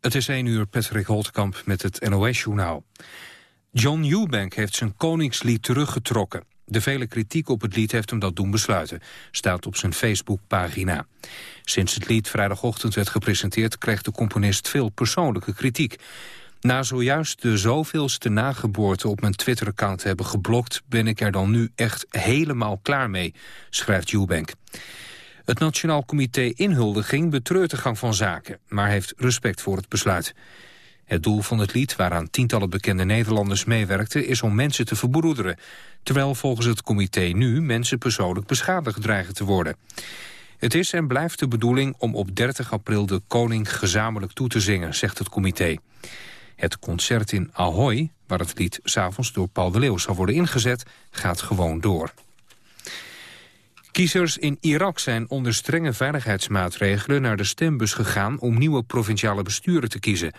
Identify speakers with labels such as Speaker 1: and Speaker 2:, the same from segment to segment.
Speaker 1: Het is 1 uur, Patrick Holtkamp met het NOS-journaal. John Eubank heeft zijn koningslied teruggetrokken. De vele kritiek op het lied heeft hem dat doen besluiten, staat op zijn Facebookpagina. Sinds het lied vrijdagochtend werd gepresenteerd... kreeg de componist veel persoonlijke kritiek. Na zojuist de zoveelste nageboorte op mijn Twitter-account te hebben geblokt... ben ik er dan nu echt helemaal klaar mee, schrijft Eubank. Het Nationaal Comité Inhuldiging betreurt de gang van zaken... maar heeft respect voor het besluit. Het doel van het lied, waaraan tientallen bekende Nederlanders meewerkten... is om mensen te verbroederen. Terwijl volgens het comité nu mensen persoonlijk beschadigd dreigen te worden. Het is en blijft de bedoeling om op 30 april de koning gezamenlijk toe te zingen, zegt het comité. Het concert in Ahoy, waar het lied s'avonds door Paul de Leeuw zal worden ingezet, gaat gewoon door. Kiezers in Irak zijn onder strenge veiligheidsmaatregelen naar de stembus gegaan om nieuwe provinciale besturen te kiezen.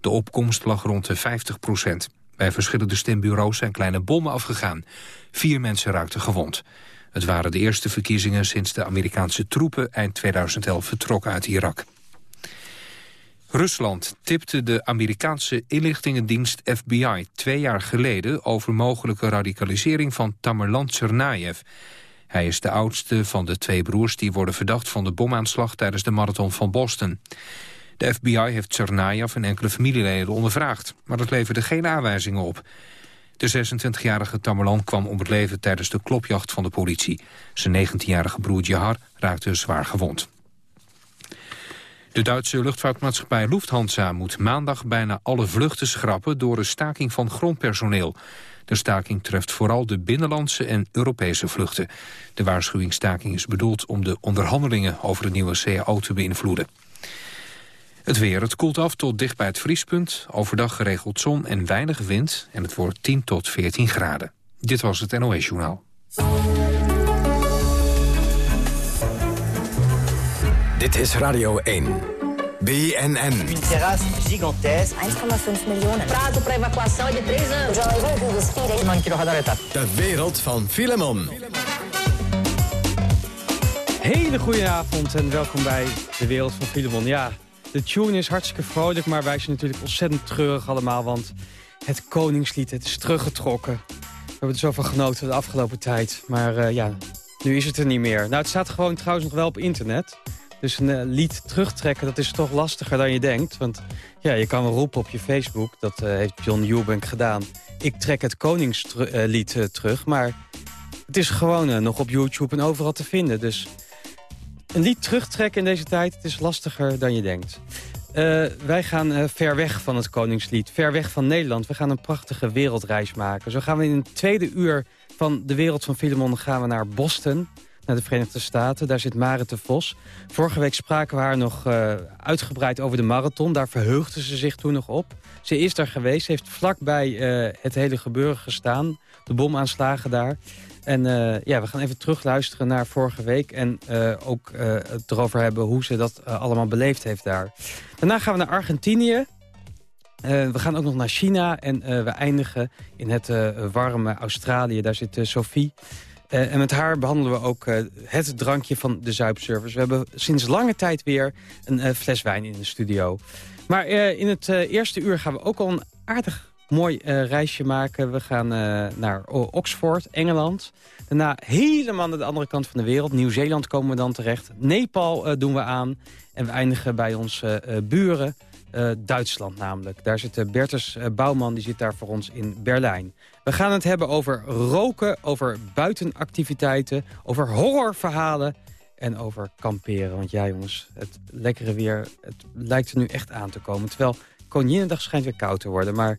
Speaker 1: De opkomst lag rond de 50 procent. Bij verschillende stembureaus zijn kleine bommen afgegaan. Vier mensen raakten gewond. Het waren de eerste verkiezingen sinds de Amerikaanse troepen eind 2011 vertrokken uit Irak. Rusland tipte de Amerikaanse inlichtingendienst FBI twee jaar geleden over mogelijke radicalisering van Tamerlan Tsarnaev. Hij is de oudste van de twee broers die worden verdacht van de bomaanslag tijdens de marathon van Boston. De FBI heeft Tsarnaev en enkele familieleden ondervraagd, maar dat leverde geen aanwijzingen op. De 26-jarige Tamerlan kwam om het leven tijdens de klopjacht van de politie. Zijn 19-jarige broer Jahar raakte zwaar gewond. De Duitse luchtvaartmaatschappij Lufthansa moet maandag bijna alle vluchten schrappen door een staking van grondpersoneel. De staking treft vooral de binnenlandse en Europese vluchten. De waarschuwingsstaking is bedoeld om de onderhandelingen over de nieuwe CAO te beïnvloeden. Het weer, het koelt af tot dicht bij het vriespunt. Overdag geregeld zon en weinig wind. En het wordt 10 tot 14 graden. Dit was het NOS Journaal.
Speaker 2: Dit is Radio 1. BNN.
Speaker 3: Een terras gigantesque. 1,5 miljoen. Prazo para evacuação de 3 anos.
Speaker 2: De wereld van Filemon.
Speaker 4: Hele goede avond en welkom bij de wereld van Filemon. Ja, de tune is hartstikke vrolijk, maar wij zijn natuurlijk ontzettend treurig allemaal. Want het Koningslied, het is teruggetrokken. We hebben er zoveel genoten de afgelopen tijd. Maar uh, ja, nu is het er niet meer. Nou, het staat gewoon trouwens nog wel op internet. Dus een uh, lied terugtrekken, dat is toch lastiger dan je denkt. Want ja, je kan wel roepen op je Facebook, dat uh, heeft John Eubank gedaan. Ik trek het Koningslied terug, maar het is gewoon nog op YouTube en overal te vinden. Dus een lied terugtrekken in deze tijd, het is lastiger dan je denkt. Wij gaan ver weg van het Koningslied, ver weg van Nederland. We gaan een prachtige wereldreis maken. Zo gaan we in een tweede uur van de wereld van Filemon gaan we naar Boston, naar de Verenigde Staten. Daar zit Marit de Vos. Vorige week spraken we haar nog uh, uitgebreid over de marathon. Daar verheugde ze zich toen nog op. Ze is daar geweest, heeft vlakbij het hele gebeuren gestaan. De bomaanslagen daar. En uh, ja, we gaan even terugluisteren naar vorige week. En ook het erover hebben hoe ze dat allemaal beleefd heeft daar. Daarna gaan we naar Argentinië. we gaan ook nog naar China. En we eindigen in het warme Australië. Daar zit Sophie. En met haar behandelen we ook het drankje van de Zuipservice. We hebben sinds lange tijd weer een fles wijn in de studio. Maar in het eerste uur gaan we ook al een aardig mooi reisje maken. We gaan naar Oxford, Engeland. Daarna helemaal naar de andere kant van de wereld. Nieuw-Zeeland komen we dan terecht. Nepal doen we aan. En we eindigen bij onze buren. Duitsland namelijk. Daar zit Bertus Bouwman, die zit daar voor ons in Berlijn. We gaan het hebben over roken, over buitenactiviteiten, over horrorverhalen en over kamperen. Want ja jongens, het lekkere weer, het lijkt er nu echt aan te komen. Terwijl Koninginnedag schijnt weer koud te worden. Maar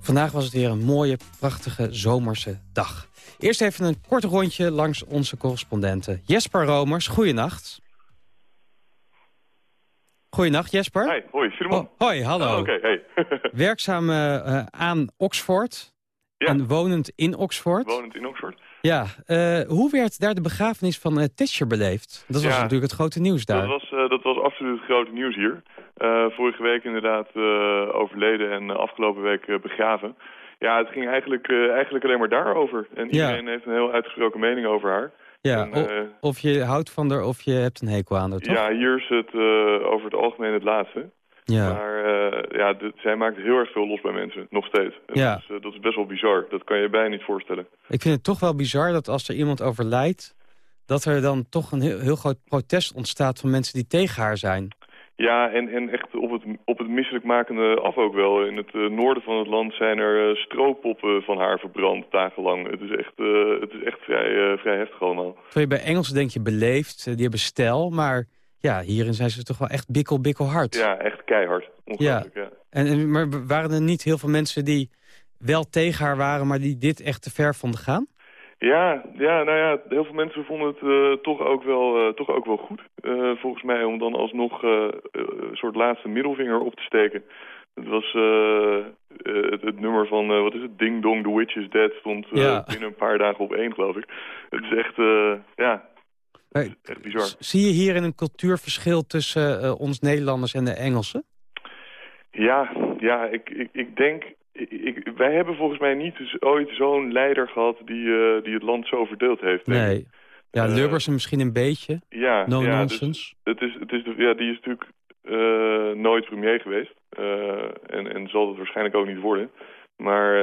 Speaker 4: vandaag was het weer een mooie, prachtige zomerse dag. Eerst even een kort rondje langs onze correspondenten. Jesper Romers, goeienacht. Goeienacht, Jesper.
Speaker 5: Hoi, hoi, Simon.
Speaker 4: Oh, hoi, hallo.
Speaker 5: Oh, Oké, hey.
Speaker 4: Werkzaam uh, aan Oxford
Speaker 5: ja.
Speaker 4: en wonend in Oxford.
Speaker 5: Wonend in Oxford.
Speaker 4: Ja, uh, hoe werd daar de begrafenis van uh, Thatcher beleefd? Dat was
Speaker 5: Ja,
Speaker 4: natuurlijk het grote nieuws daar.
Speaker 5: Dat was, uh, dat was absoluut het grote nieuws hier. vorige week inderdaad overleden en afgelopen week begraven. Ja, het ging eigenlijk, eigenlijk alleen maar daarover. En
Speaker 4: Ja.
Speaker 5: iedereen heeft een heel uitgesproken mening over haar.
Speaker 4: Ja,
Speaker 5: En, eh,
Speaker 4: of je houdt van haar of je hebt een hekel aan haar, toch?
Speaker 5: Ja, hier is het eh, over het algemeen het laatste.
Speaker 4: Ja.
Speaker 5: Maar ja, dit, zij maakt heel erg veel los bij mensen, nog steeds. En
Speaker 4: Ja.
Speaker 5: Dat, is, eh, dat is best wel bizar. Dat kan je bijna niet voorstellen.
Speaker 4: Ik vind het toch wel bizar dat als er iemand overlijdt... dat er dan toch een heel, heel groot protest ontstaat van mensen die tegen haar zijn.
Speaker 5: Ja, en, en echt op het, op het misselijkmakende af ook wel. In het eh, noorden van het land zijn er eh, strooppoppen van haar verbrand dagenlang. Het is echt, eh, het is echt vrij, vrij heftig allemaal.
Speaker 4: Je bij Engelsen denk je beleefd, die hebben stijl... maar ja, hierin zijn ze toch wel echt bikkel, bikkel hard.
Speaker 5: Ja, echt keihard. Ongelooflijk, ja.
Speaker 4: En, en, maar waren er niet heel veel mensen die wel tegen haar waren... maar die dit echt te ver vonden gaan?
Speaker 5: Ja, ja, nou ja, heel veel mensen vonden het eh, toch, ook wel, eh, toch ook wel goed. eh, volgens mij om dan alsnog een soort laatste middelvinger op te steken. Het was het, het nummer van, wat is het, Ding Dong, The Witch is Dead, stond
Speaker 4: Ja.
Speaker 5: binnen een paar dagen op één, geloof ik. Het is echt, ja, echt bizar.
Speaker 4: zie je hierin een cultuurverschil tussen ons Nederlanders en de Engelsen?
Speaker 5: Ja, ja, ik, ik, ik denk... Ik, wij hebben volgens mij niet ooit zo'n leider gehad die, eh, die het land zo verdeeld heeft.
Speaker 4: Nee. Ja,
Speaker 5: Eh,
Speaker 4: Lubbers misschien een beetje.
Speaker 5: Ja,
Speaker 4: No
Speaker 5: ja, dus-
Speaker 4: nonsense.
Speaker 5: Het is, het is, de- ja, die is natuurlijk eh, nooit premier geweest. En, en zal het waarschijnlijk ook niet worden. Maar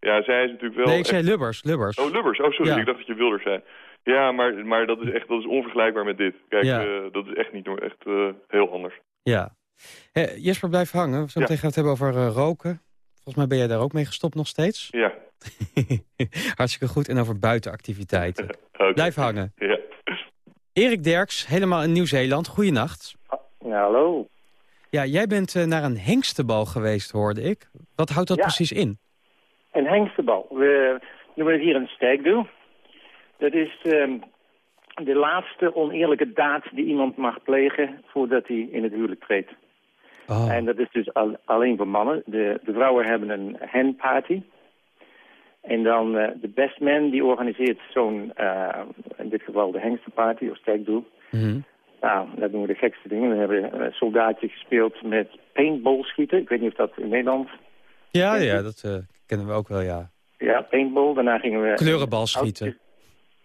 Speaker 5: ja, zij is natuurlijk wel...
Speaker 4: nee, ik
Speaker 5: echt-
Speaker 4: zei Lubbers. Lubbers.
Speaker 5: Oh, Lubbers. Oh, sorry.
Speaker 4: Ja.
Speaker 5: Ik dacht dat je Wilders zei. Ja, maar, maar dat is echt dat is onvergelijkbaar met dit. Kijk,
Speaker 4: Ja.
Speaker 5: dat is echt niet echt heel anders.
Speaker 4: Ja. Eh, Jesper, blijf hangen. Meteen gaan we het hebben over roken. Volgens mij ben jij daar ook mee gestopt nog steeds.
Speaker 5: Ja.
Speaker 4: Hartstikke goed. En over buitenactiviteiten. Blijf hangen.
Speaker 5: Ja.
Speaker 4: Erik Derks, helemaal in Nieuw-Zeeland. Goeienacht.
Speaker 6: Ja, hallo.
Speaker 4: Ja, jij bent eh, naar een hengstenbal geweest, hoorde ik. Wat houdt dat
Speaker 6: Ja.
Speaker 4: precies in?
Speaker 6: Een hengstenbal. We noemen het hier een steekdoel. Dat is ehm, de laatste oneerlijke daad die iemand mag plegen voordat hij in het huwelijk treedt.
Speaker 4: Oh.
Speaker 6: En dat is dus al- alleen voor mannen. De, de vrouwen hebben een henparty. En dan eh, de best man die organiseert zo'n, eh, in dit geval de hengstenparty of steekdoel.
Speaker 4: Mhm.
Speaker 6: Nou, dat doen we de gekste dingen. We hebben een soldaatje gespeeld met paintball schieten. Ik weet niet of dat in Nederland...
Speaker 4: Ja, ja, dat eh, kennen we ook wel, ja.
Speaker 6: Ja, paintball. Daarna gingen we...
Speaker 4: Kleurenbal schieten.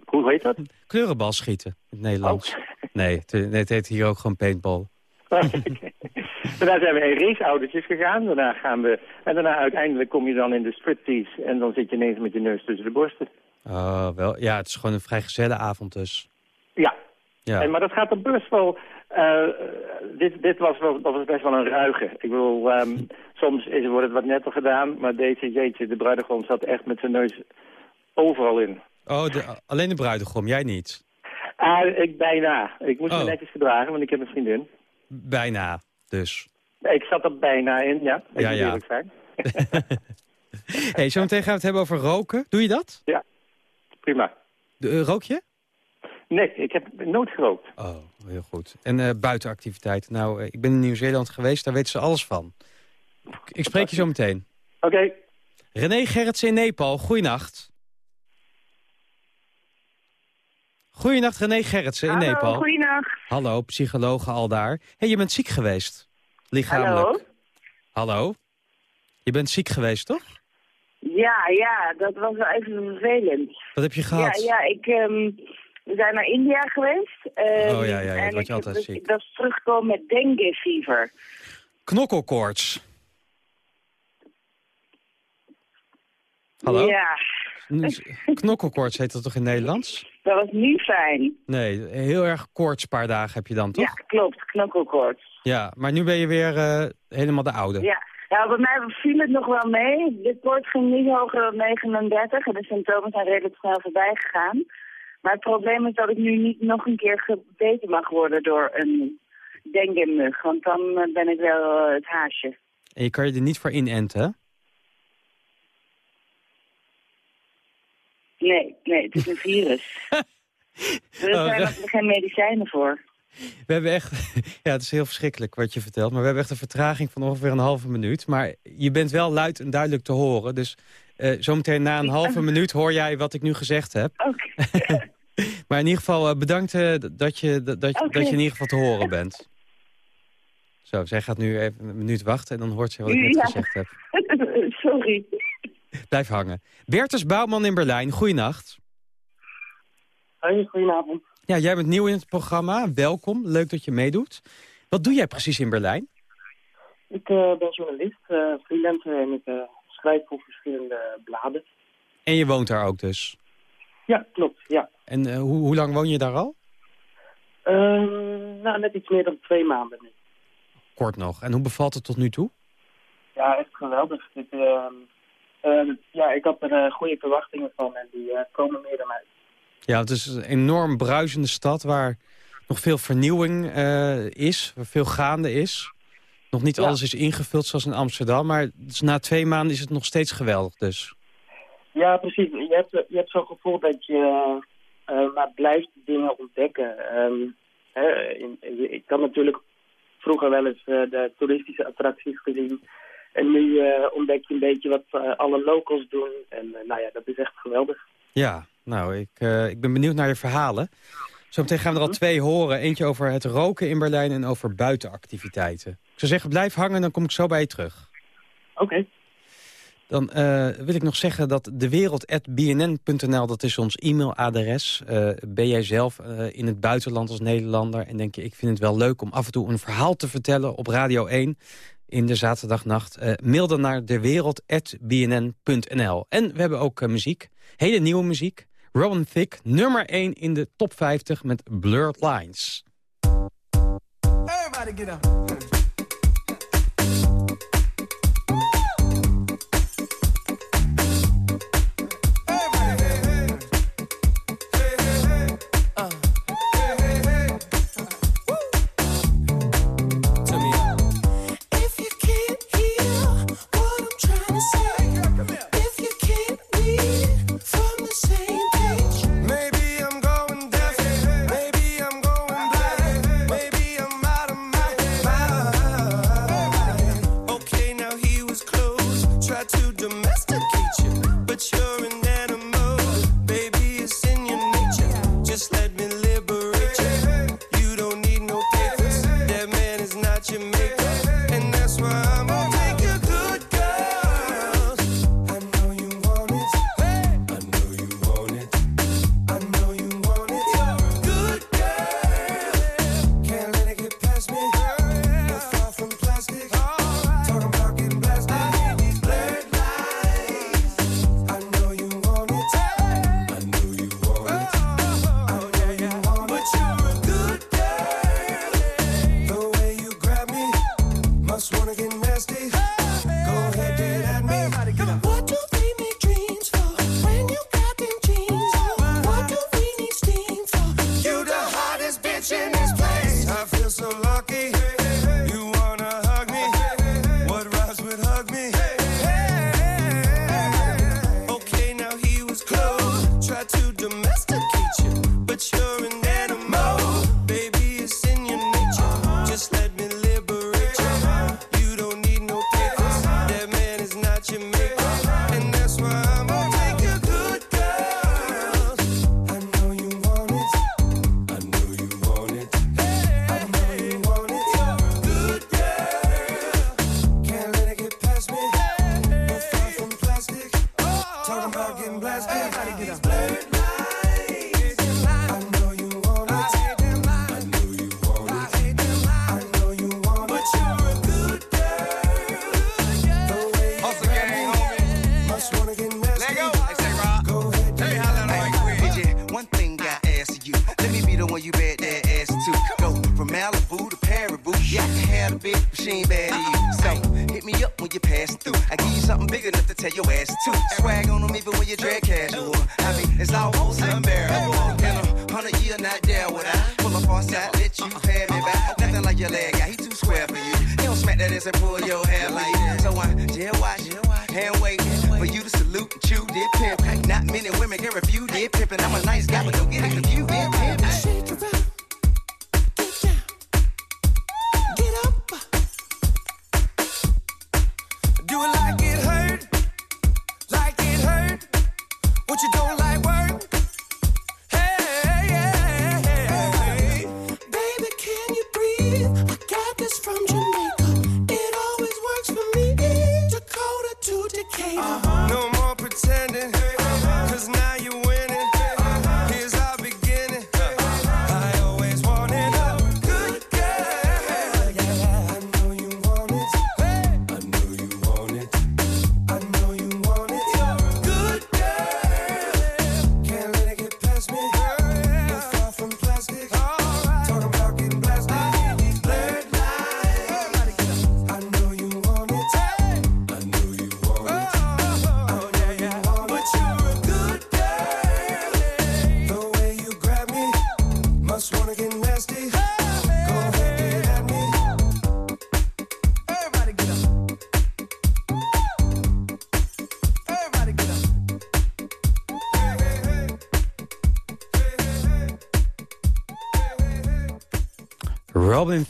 Speaker 6: Hoe heet dat?
Speaker 4: Kleurenbal schieten, in het Nederlands.
Speaker 6: Oh.
Speaker 4: Nee, het, nee, het heet hier ook gewoon paintball.
Speaker 6: Oké. Daarna zijn we in raceautootjes gegaan. Daarna gaan we... En daarna uiteindelijk kom je dan in de striptease. En dan zit je ineens met je neus tussen de borsten.
Speaker 4: Oh, wel. Ja, het is gewoon een vrij gezellige avond dus.
Speaker 6: Ja.
Speaker 4: Ja.
Speaker 6: En, maar dat gaat er best wel... eh, dit, dit was, wel, dat was best wel een ruige. Ik bedoel, ehm, soms is, wordt het wat netter gedaan. Maar deze, jeetje, de bruidegom zat echt met zijn neus overal in.
Speaker 4: Oh, de, alleen de bruidegom, jij niet?
Speaker 6: Ah, ik bijna. Ik moest
Speaker 4: Oh.
Speaker 6: me netjes gedragen, want ik heb een vriendin.
Speaker 4: Bijna, dus.
Speaker 6: Ik zat er bijna in, ja. Ik
Speaker 4: Ja, ja.
Speaker 6: zijn.
Speaker 4: hey, zometeen gaan we het hebben over roken. Doe je dat?
Speaker 6: Prima.
Speaker 4: De, eh, rook je?
Speaker 6: Nee, ik heb nooit gerookt.
Speaker 4: Oh, heel goed. En eh, buitenactiviteiten. Nou, eh, ik ben in Nieuw-Zeeland geweest, daar weten ze alles van. Ik spreek je zo meteen.
Speaker 6: Oké.
Speaker 4: René Gerritsen in Nepal, goeienacht. Goeienacht, René Gerritsen in Nepal.
Speaker 7: Goeienacht.
Speaker 4: Hallo, psychologe al daar. hey, je bent ziek geweest. Lichamelijk.
Speaker 7: Hallo.
Speaker 4: Hallo? Je bent ziek geweest, toch?
Speaker 7: Ja, ja, dat was wel even vervelend.
Speaker 4: Wat heb je gehad?
Speaker 7: Ja, ja, ik, ehm, we zijn naar India geweest. ehm,
Speaker 4: Oh, ja, ja,
Speaker 7: en
Speaker 4: word je altijd ziek.
Speaker 7: Ik was teruggekomen met dengue fever.
Speaker 4: Knokkelkoorts. Hallo?
Speaker 7: Ja,
Speaker 4: Knokkelkoorts heet dat toch in Nederlands?
Speaker 7: Dat was niet fijn.
Speaker 4: Nee, heel erg koorts paar dagen heb je dan, toch?
Speaker 7: Ja, klopt, knokkelkoorts.
Speaker 4: Ja, maar nu ben je weer eh, helemaal de oude.
Speaker 7: Ja. ja, bij mij viel het nog wel mee. De koorts ging niet hoger dan 39 en de symptomen zijn redelijk snel voorbij gegaan. Maar het probleem is dat ik nu niet nog een keer gebeten mag worden door een dengue-mug. Want dan eh, ben ik wel eh, het haasje.
Speaker 4: En je kan je er niet voor inenten, hè?
Speaker 7: Nee, nee, het is een virus. er
Speaker 4: Oh,
Speaker 7: zijn nog geen medicijnen voor.
Speaker 4: We hebben echt... Ja, het is heel verschrikkelijk wat je vertelt. Maar we hebben echt een vertraging van ongeveer een halve minuut. Maar je bent wel luid en duidelijk te horen. Dus eh, zometeen na een halve minuut hoor jij wat ik nu gezegd heb.
Speaker 7: Oké.
Speaker 4: Maar in ieder geval eh, bedankt eh, dat, je, dat, dat, dat je in ieder geval te horen bent. Zo, zij gaat nu even een minuut wachten en dan hoort ze wat ik net
Speaker 7: Ja.
Speaker 4: gezegd heb.
Speaker 7: Sorry.
Speaker 4: Blijf hangen. Bertus Bouwman in Berlijn, goeienacht.
Speaker 6: Hoi, goedenavond.
Speaker 4: Ja, jij bent nieuw in het programma. Welkom, leuk dat je meedoet. Wat doe jij precies in Berlijn?
Speaker 8: Ik ben journalist, freelancer en ik schrijf voor verschillende bladen.
Speaker 9: En je woont daar ook dus?
Speaker 8: Ja, klopt, ja.
Speaker 9: En hoe, hoe lang woon je daar al?
Speaker 8: Ehm, nou, net iets meer dan twee maanden nu.
Speaker 9: Kort nog. En hoe bevalt het tot nu toe?
Speaker 8: Ja, echt geweldig. Ehm, ja, ik had er uh, goede verwachtingen van en die uh, komen meer dan uit.
Speaker 9: Ja, het is een enorm bruisende stad waar nog veel vernieuwing is, waar veel gaande is. Nog niet alles is ingevuld zoals in Amsterdam, maar dus na twee maanden is het nog steeds geweldig dus.
Speaker 8: Ja, precies. Je hebt, je hebt zo'n gevoel dat je maar blijft dingen ontdekken. Um, hè, ik kan natuurlijk vroeger wel eens de toeristische attracties gezien en nu uh, ontdek je een beetje wat uh, alle locals doen. En uh, nou ja, dat is echt geweldig.
Speaker 9: Ja, nou, ik, ik ben benieuwd naar je verhalen. Zometeen gaan we er al mhm. twee horen. Eentje over het roken in Berlijn en over buitenactiviteiten. Ik zou zeggen, blijf hangen, dan kom ik zo bij je terug.
Speaker 8: Oké.
Speaker 9: Dan wil ik nog zeggen dat dewereld.bnn.nl, dat is ons e-mailadres. ben jij zelf in het buitenland als Nederlander en denk je... ik vind het wel leuk om af en toe een verhaal te vertellen op Radio 1 in de zaterdagnacht. Uh, mail dan naar dewereld.bnn.nl. En we hebben ook uh, muziek, hele nieuwe muziek. Robin Thicke, nummer 1 in de top 50 met Blurred Lines. Everybody get up.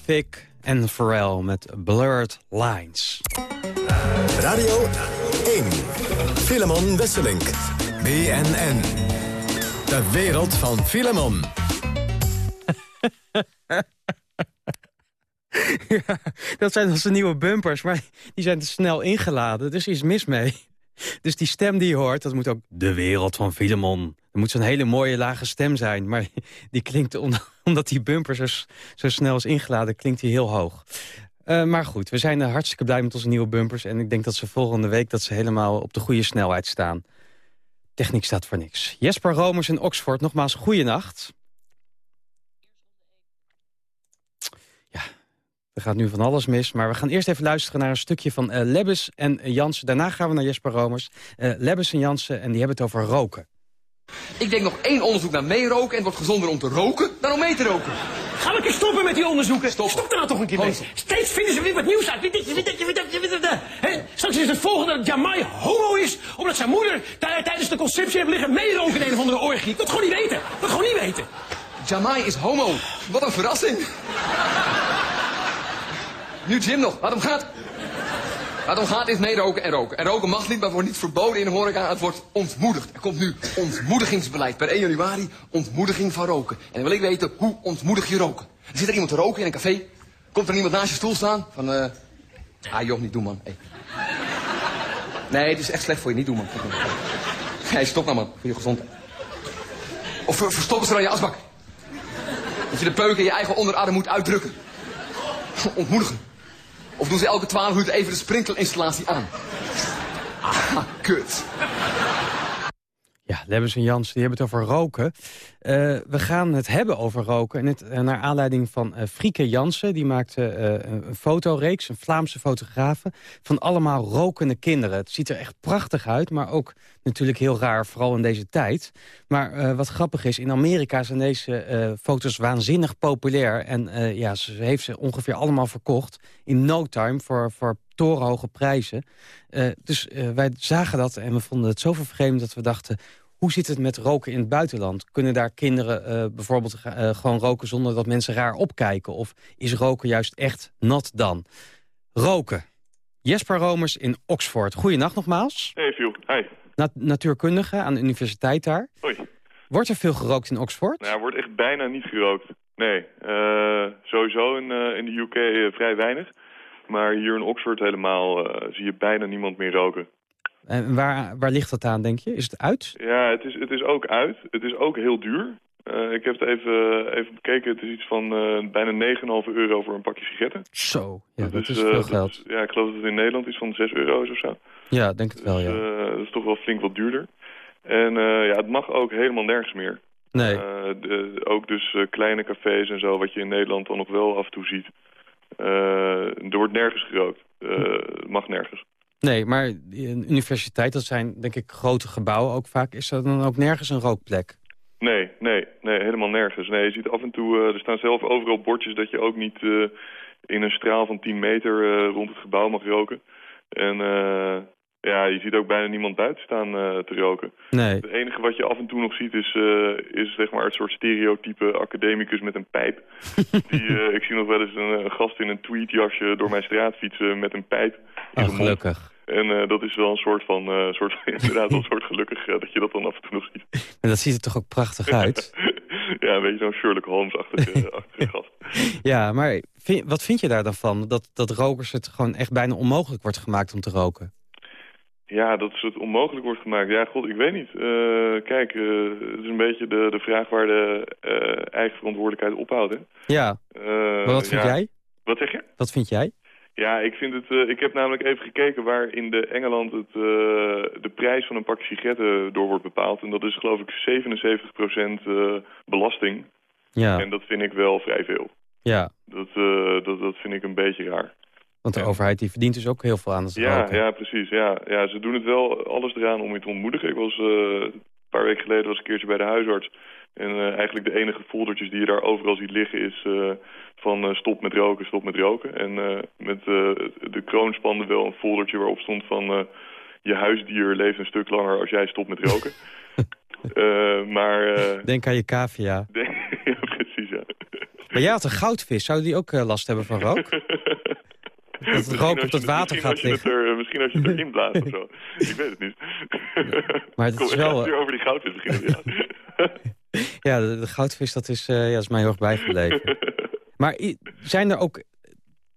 Speaker 4: Thicke en Pharrell met Blurred Lines.
Speaker 2: Radio 1. Filemon Wesselink. BNN. De wereld van Filemon.
Speaker 4: ja, dat zijn onze nieuwe bumpers, maar die zijn te snel ingeladen. Dus er is mis mee. Dus die stem die je hoort, dat moet ook de wereld van Filemon. Er moet zo'n hele mooie lage stem zijn. Maar die klinkt, omdat die bumper zo, snel is ingeladen, klinkt die heel hoog. Uh, maar goed, we zijn hartstikke blij met onze nieuwe bumpers. En ik denk dat ze volgende week dat ze helemaal op de goede snelheid staan. Techniek staat voor niks. Jesper Romers in Oxford, nogmaals goeienacht. Ja, er gaat nu van alles mis. Maar we gaan eerst even luisteren naar een stukje van uh, Lebbes en Jansen. Daarna gaan we naar Jesper Romers. Lebbes en Jansen, en die hebben het over roken.
Speaker 10: Ik denk nog één onderzoek naar meeroken en het wordt gezonder om te roken dan om mee te roken.
Speaker 11: Ga keer stoppen met die onderzoeken.
Speaker 10: Stop,
Speaker 11: Stop er nou toch een keer mee. Steeds vinden ze weer wat nieuws uit. Wie dit, wie dit, wie dit, wie dit, He? Straks is het volgende dat Jamai homo is... omdat zijn moeder tijdens de conceptie heeft liggen meeroken in een of andere orgie. Ik wil het gewoon niet weten. Ik wil het gewoon niet weten.
Speaker 10: Jamai is homo. Wat een verrassing. nu Jim nog. Laat hem gaat. Waar het om gaat is meeroken en roken. En roken mag niet, maar wordt niet verboden in de horeca. Het wordt ontmoedigd. Er komt nu ontmoedigingsbeleid. Per 1 januari ontmoediging van roken. En dan wil ik weten, hoe ontmoedig je roken? Zit er iemand te roken in een café. Komt er iemand naast je stoel staan? Van, eh... ah joh, niet doen man. Hey. Nee, het is echt slecht voor je. Niet doen man. Nee, stop nou man. Voor je gezondheid. Of verstoppen ze dan je asbak. Dat je de peuken in je eigen onderadem moet uitdrukken. Ontmoedigen. Of doen ze elke 12 minuten even de sprinklelinstallatie aan? Ah, kut.
Speaker 4: Ja, Lebbes en Jans die hebben het over roken. Uh, we gaan het hebben over roken. En het, uh, naar aanleiding van uh, Frieke Jansen. Die maakte een fotoreeks, een Vlaamse fotografe... van allemaal rokende kinderen. Het ziet er echt prachtig uit, maar ook natuurlijk heel raar. Vooral in deze tijd. Maar wat grappig is, in Amerika zijn deze foto's waanzinnig populair. En ja, ze heeft ze ongeveer allemaal verkocht. In no time voor, voor torenhoge prijzen. Uh, dus uh, wij zagen dat en we vonden het zo vervreemd dat we dachten... hoe zit het met roken in het buitenland? Kunnen daar kinderen uh, bijvoorbeeld gewoon roken zonder dat mensen raar opkijken? Of is roken juist echt nat dan? Roken. Jesper Romers in Oxford. Goedenacht nogmaals.
Speaker 5: Hey Phil, hi.
Speaker 4: Na natuurkundige aan de universiteit daar.
Speaker 5: Hoi.
Speaker 4: Wordt er veel gerookt in Oxford?
Speaker 5: Nou, er wordt echt bijna niet gerookt. Nee, sowieso in, in de UK vrij weinig. Maar hier in Oxford helemaal uh, zie je bijna niemand meer roken.
Speaker 4: En waar, waar ligt dat aan, denk je? Is het uit?
Speaker 5: Ja, het is, het is ook uit. Het is ook heel duur. Uh, ik heb het even, even bekeken. Het is iets van uh, bijna 9,5 euro voor een pakje sigaretten.
Speaker 4: Zo, ja, dat, dat is, is veel geld.
Speaker 5: Is, ja, ik geloof dat het in Nederland iets van 6 euro is of zo.
Speaker 4: Ja, denk het wel,
Speaker 5: dus,
Speaker 4: ja.
Speaker 5: dat is toch wel flink wat duurder. En ja, het mag ook helemaal nergens meer.
Speaker 4: Nee.
Speaker 5: De, ook dus kleine cafés en zo, wat je in Nederland dan nog wel af en toe ziet. Uh, er wordt nergens gerookt. Uh, mag nergens.
Speaker 4: Nee, maar een universiteit, dat zijn denk ik grote gebouwen ook vaak. Is er dan ook nergens een rookplek?
Speaker 5: Nee, nee, nee, helemaal nergens. Nee, je ziet af en toe, uh, er staan zelf overal bordjes dat je ook niet in een straal van 10 meter rond het gebouw mag roken. En ja, je ziet ook bijna niemand buiten staan uh, te roken.
Speaker 4: Nee.
Speaker 5: Het enige wat je af en toe nog ziet is, uh, is zeg maar het soort stereotype academicus met een pijp. Die, uh, ik zie nog wel eens een, een, gast in een tweetjasje door mijn straat fietsen met een pijp.
Speaker 4: In oh, gelukkig.
Speaker 5: En dat is wel een soort van, soort, inderdaad een soort gelukkig dat je dat dan af en toe nog ziet.
Speaker 4: En dat ziet er toch ook prachtig uit?
Speaker 5: ja, een beetje zo'n Sherlock Holmes-achtige gast.
Speaker 4: Ja, maar vind, wat vind je daar dan van? Dat, dat rokers het gewoon echt bijna onmogelijk wordt gemaakt om te roken?
Speaker 5: Ja, dat het onmogelijk wordt gemaakt. Ja, god, ik weet niet. Uh, kijk, uh, het is een beetje de, de vraag waar de uh, eigen verantwoordelijkheid ophoudt. Hè?
Speaker 4: Ja, maar wat vind
Speaker 5: ja.
Speaker 4: jij?
Speaker 5: Wat zeg je?
Speaker 4: Wat vind jij?
Speaker 5: Ja, ik vind het. ik heb namelijk even gekeken waar in de Engeland het, de prijs van een pakje sigaretten door wordt bepaald. En dat is geloof ik 77% belasting.
Speaker 4: Ja.
Speaker 5: En dat vind ik wel vrij veel.
Speaker 4: Ja.
Speaker 5: Dat, dat, dat vind ik een beetje raar.
Speaker 4: Want de overheid die verdient dus ook heel veel aan het
Speaker 5: ja. Ja, precies. Ja. Ja, ze doen het wel alles eraan om je te ontmoedigen. Ik was uh, een paar weken geleden was ik een keertje bij de huisarts. En uh, eigenlijk de enige foldertjes die je daar overal ziet liggen is uh, van stop met roken, stop met roken. En met de kroon spande wel een foldertje waarop stond van je huisdier leeft een stuk langer als jij stopt met roken. maar,
Speaker 4: Denk aan je cavia.
Speaker 5: ja, precies, ja.
Speaker 4: Maar jij had een goudvis. Zou die ook eh, last hebben van rook? dat het rook op het water gaat liggen.
Speaker 5: Er, misschien als je het erin blaast of zo. Ik weet het niet.
Speaker 4: Maar het is wel...
Speaker 5: weer over die goudvis beginnen. Ja,
Speaker 4: ja de, de, goudvis, dat is, uh, ja, dat is mij heel erg bijgebleven. maar zijn er ook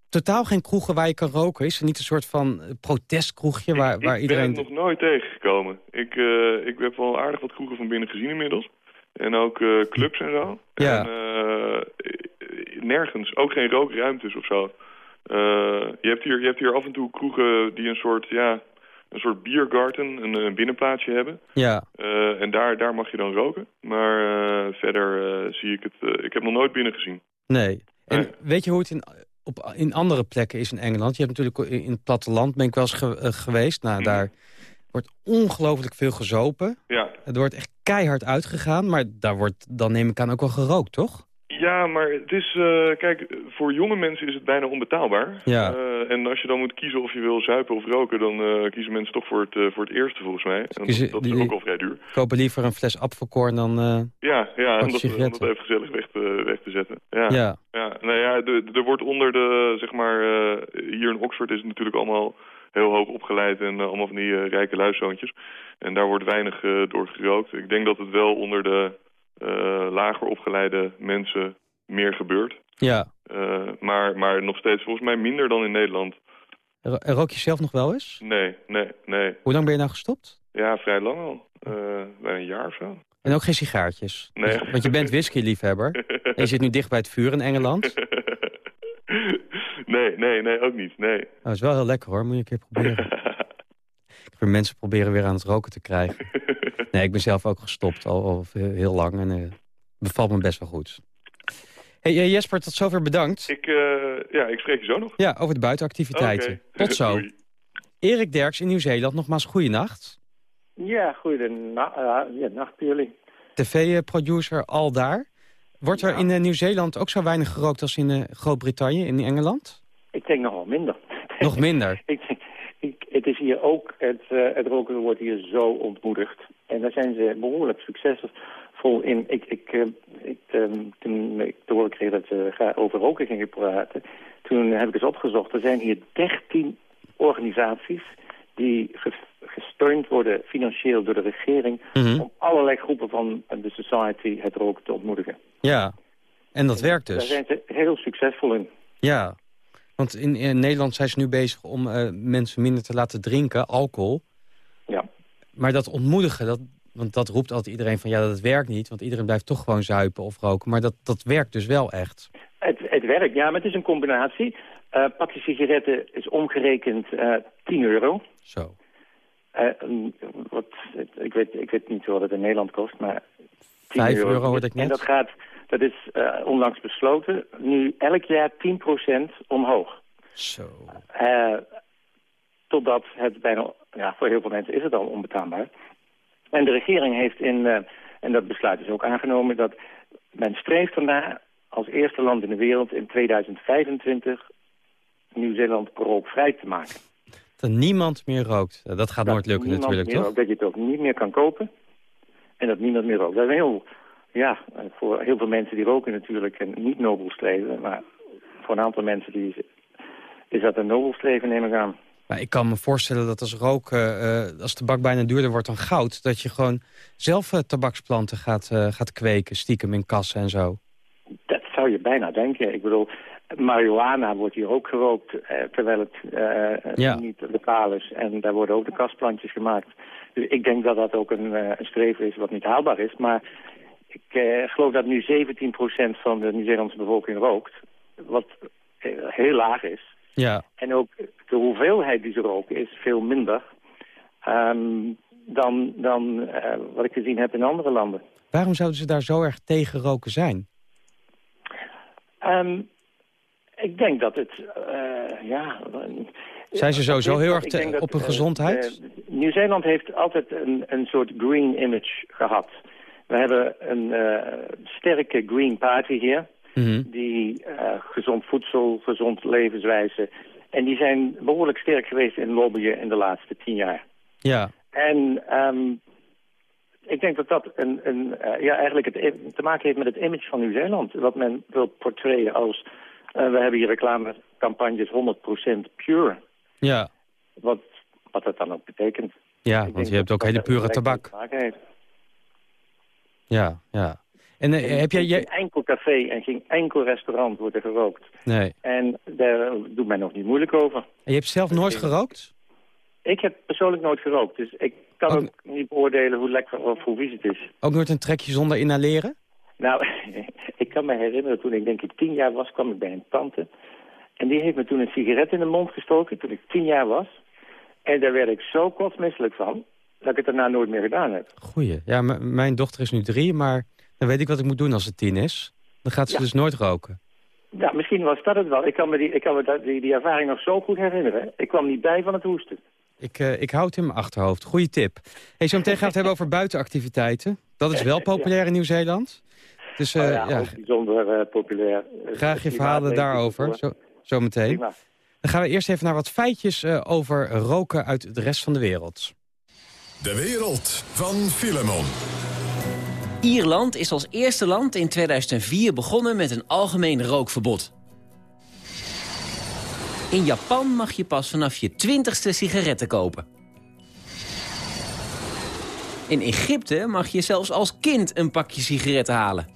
Speaker 4: totaal geen kroegen waar je kan roken? Is er niet een soort van protestkroegje waar,
Speaker 5: ik,
Speaker 4: waar
Speaker 5: ik
Speaker 4: iedereen...
Speaker 5: Ik ben het nog nooit tegengekomen. Ik, uh, ik heb wel aardig wat kroegen van binnen gezien inmiddels. En ook uh, clubs en zo.
Speaker 4: Ja.
Speaker 5: En, uh, nergens, ook geen rookruimtes of zo. Je, hebt hier, je hebt hier af en toe kroegen die een soort, ja, een soort biergarten, een, een binnenplaatsje hebben.
Speaker 4: Ja.
Speaker 5: en daar, daar mag je dan roken. Maar verder zie ik het, ik heb nog nooit binnen gezien.
Speaker 4: Nee. En nee. weet je hoe het in op, in andere plekken is in Engeland. Je hebt natuurlijk in het platteland, ben ik wel eens ge, geweest. Nou, mm. daar wordt ongelooflijk veel gezopen.
Speaker 5: Ja.
Speaker 4: Het wordt echt keihard uitgegaan, maar daar wordt dan neem ik aan ook wel gerookt, toch?
Speaker 5: Ja, maar het is, uh, kijk, voor jonge mensen is het bijna onbetaalbaar.
Speaker 4: Ja.
Speaker 5: Uh, en als je dan moet kiezen of je wil zuipen of roken, dan uh, kiezen mensen toch voor het, voor het eerste volgens mij. En dat, dat is ook al vrij duur.
Speaker 4: Kopen liever een fles apfelkorn dan
Speaker 5: Ja, ja om, dat, om dat even gezellig weg te, weg te zetten. Ja.
Speaker 4: ja.
Speaker 5: ja nou ja, er wordt onder de, zeg maar, hier in Oxford is het natuurlijk allemaal heel hoog opgeleid en allemaal van die rijke luiszoontjes. En daar wordt weinig door gerookt. Ik denk dat het wel onder de lager opgeleide mensen meer gebeurt.
Speaker 4: Ja.
Speaker 5: Uh, maar, maar nog steeds volgens mij minder dan in Nederland.
Speaker 4: Rook je zelf nog wel eens?
Speaker 5: Nee, nee, nee.
Speaker 4: Hoe lang ben je nou gestopt?
Speaker 5: Ja, vrij lang al. Uh, bij een jaar of zo.
Speaker 4: En ook geen sigaartjes?
Speaker 5: Nee.
Speaker 4: Want je bent whisky-liefhebber. en je zit nu dicht bij het vuur in Engeland.
Speaker 5: nee, nee, nee, ook niet. Nee.
Speaker 4: Oh, dat is wel heel lekker hoor, moet je een keer proberen. ik wil mensen proberen weer aan het roken te krijgen. Nee, ik ben zelf ook gestopt, al, al heel lang. En uh, bevalt me best wel goed. Hey, uh, Jesper, tot zover bedankt.
Speaker 5: Ik, uh, ja, ik spreek je zo nog.
Speaker 4: Ja, over de buitenactiviteiten.
Speaker 5: Okay.
Speaker 4: Tot zo. Erik Derks in Nieuw-Zeeland, nogmaals goeienacht.
Speaker 6: Ja, goeienacht ja, nacht jullie.
Speaker 4: TV-producer al daar. Wordt er ja. in Nieuw-Zeeland ook zo weinig gerookt als in Groot-Brittannië, in Engeland?
Speaker 6: Ik denk nogal minder.
Speaker 4: Nog minder?
Speaker 6: ik denk, ik, het is hier ook, het, uh, het roken wordt hier zo ontmoedigd. En daar zijn ze behoorlijk succesvol in. Ik, ik, uh, ik, um, toen ik te horen kreeg dat ze over roken gingen praten, toen heb ik eens opgezocht. Er zijn hier 13 organisaties die gesteund worden financieel door de regering...
Speaker 4: Mm -hmm.
Speaker 6: om allerlei groepen van de society het roken te ontmoedigen.
Speaker 4: Ja, en dat werkt dus.
Speaker 6: Daar zijn ze heel succesvol in.
Speaker 4: Ja, want in, in Nederland zijn ze nu bezig om uh, mensen minder te laten drinken, alcohol. Maar dat ontmoedigen, dat, want dat roept altijd iedereen van ja, dat werkt niet. Want iedereen blijft toch gewoon zuipen of roken. Maar dat, dat werkt dus wel echt.
Speaker 6: Het, het werkt, ja, maar het is een combinatie. Uh, pakje sigaretten is omgerekend uh, 10 euro.
Speaker 4: Zo.
Speaker 6: Uh, wat, ik, weet, ik weet niet wat het in Nederland kost, maar 10
Speaker 4: 5 euro, euro hoorde ik net.
Speaker 6: En dat gaat, dat is uh, onlangs besloten, nu elk jaar 10% omhoog.
Speaker 4: Zo.
Speaker 6: Totdat het bijna, ja, voor heel veel mensen is het al onbetaambaar. En de regering heeft in, uh, en dat besluit is ook aangenomen, dat men streeft ernaar als eerste land in de wereld in 2025 Nieuw-Zeeland rookvrij te maken.
Speaker 4: Dat niemand meer rookt. Dat gaat
Speaker 6: dat
Speaker 4: nooit lukken natuurlijk, toch?
Speaker 6: Dat je het ook niet meer kan kopen. En dat niemand meer rookt. Dat is heel, ja, voor heel veel mensen die roken natuurlijk een niet nobel streven. Maar voor een aantal mensen die, is dat een nobel streven, neem ik aan.
Speaker 4: Maar ik kan me voorstellen dat als roken, uh, als tabak bijna duurder wordt dan goud... dat je gewoon zelf uh, tabaksplanten gaat, uh, gaat kweken, stiekem in kassen en zo.
Speaker 6: Dat zou je bijna denken. Ik bedoel, marihuana wordt hier ook gerookt, terwijl het
Speaker 4: ja.
Speaker 6: niet legaal is. En daar worden ook de kastplantjes gemaakt. Dus ik denk dat dat ook een, een streven is wat niet haalbaar is. Maar ik geloof dat nu 17% van de Nieuw-Zeelandse bevolking rookt. Wat heel laag is.
Speaker 4: Ja.
Speaker 6: En ook de hoeveelheid die ze roken is veel minder um, dan, dan uh, wat ik gezien heb in andere landen.
Speaker 4: Waarom zouden ze daar zo erg tegen roken zijn?
Speaker 6: Um, ik denk dat het, uh, ja...
Speaker 4: Zijn ze sowieso heel erg te, op hun gezondheid?
Speaker 6: Uh, Nieuw-Zeeland heeft altijd een, een soort green image gehad. We hebben een sterke green party hier...
Speaker 4: Mm -hmm.
Speaker 6: die uh, gezond voedsel, gezond levenswijze... en die zijn behoorlijk sterk geweest in lobbyen in de laatste tien jaar.
Speaker 4: Ja.
Speaker 6: En um, ik denk dat dat een, een, eh, ja, eigenlijk het, te maken heeft met het image van Nieuw-Zeeland. Wat men wil portrayen als... eh, we hebben hier reclamecampagnes 100% pure.
Speaker 4: Ja,
Speaker 6: Wat, wat dat dan ook betekent.
Speaker 4: ja
Speaker 6: Ik
Speaker 4: want je hebt ook hele pure tabak. Ja, ja. En eh, heb jij...
Speaker 6: Geen enkel café en geen enkel restaurant wordt er gerookt.
Speaker 4: Nee.
Speaker 6: En daar doet men nog niet moeilijk over.
Speaker 4: En je hebt zelf nooit gerookt?
Speaker 6: Ik heb persoonlijk nooit gerookt, dus ik kan ook niet beoordelen hoe lekker of hoe vies het is.
Speaker 4: Ook nooit een trekje zonder inhaleren?
Speaker 6: Nou, ik kan me herinneren, toen ik denk ik tien jaar was, kwam ik bij een tante. En die heeft me toen een sigaret in de mond gestoken, toen ik tien jaar was. En daar werd ik zo kotsmisselijk van, dat ik het daarna nooit meer gedaan heb.
Speaker 4: Goeie. Ja, mijn dochter is nu drie, maar dan weet ik wat ik moet doen als ze tien is. Dan gaat ze
Speaker 6: Ja.
Speaker 4: dus nooit roken.
Speaker 6: Ja, misschien was dat het wel. Ik kan me, die, ik kan me dat, die, die ervaring nog zo goed herinneren. Ik kwam niet bij van het hoesten.
Speaker 4: Ik, eh, ik houd het in mijn achterhoofd. Goeie tip. Hey, zo meteen gaan we het hebben over buitenactiviteiten. Dat is wel populair in Nieuw-Zeeland. Dus eh,
Speaker 6: Oh ja,
Speaker 4: ja,
Speaker 6: ook bijzonder eh, populair.
Speaker 4: Graag je verhalen daarover. Zo, zo meteen.
Speaker 6: Prima.
Speaker 4: Dan gaan we eerst even naar wat feitjes eh, over roken uit de rest van de wereld.
Speaker 2: De wereld van Filemon.
Speaker 12: Ierland is als eerste land in 2004 begonnen met een algemeen rookverbod. In Japan mag je pas vanaf je twintigste sigaretten kopen. In Egypte mag je zelfs als kind een pakje sigaretten halen.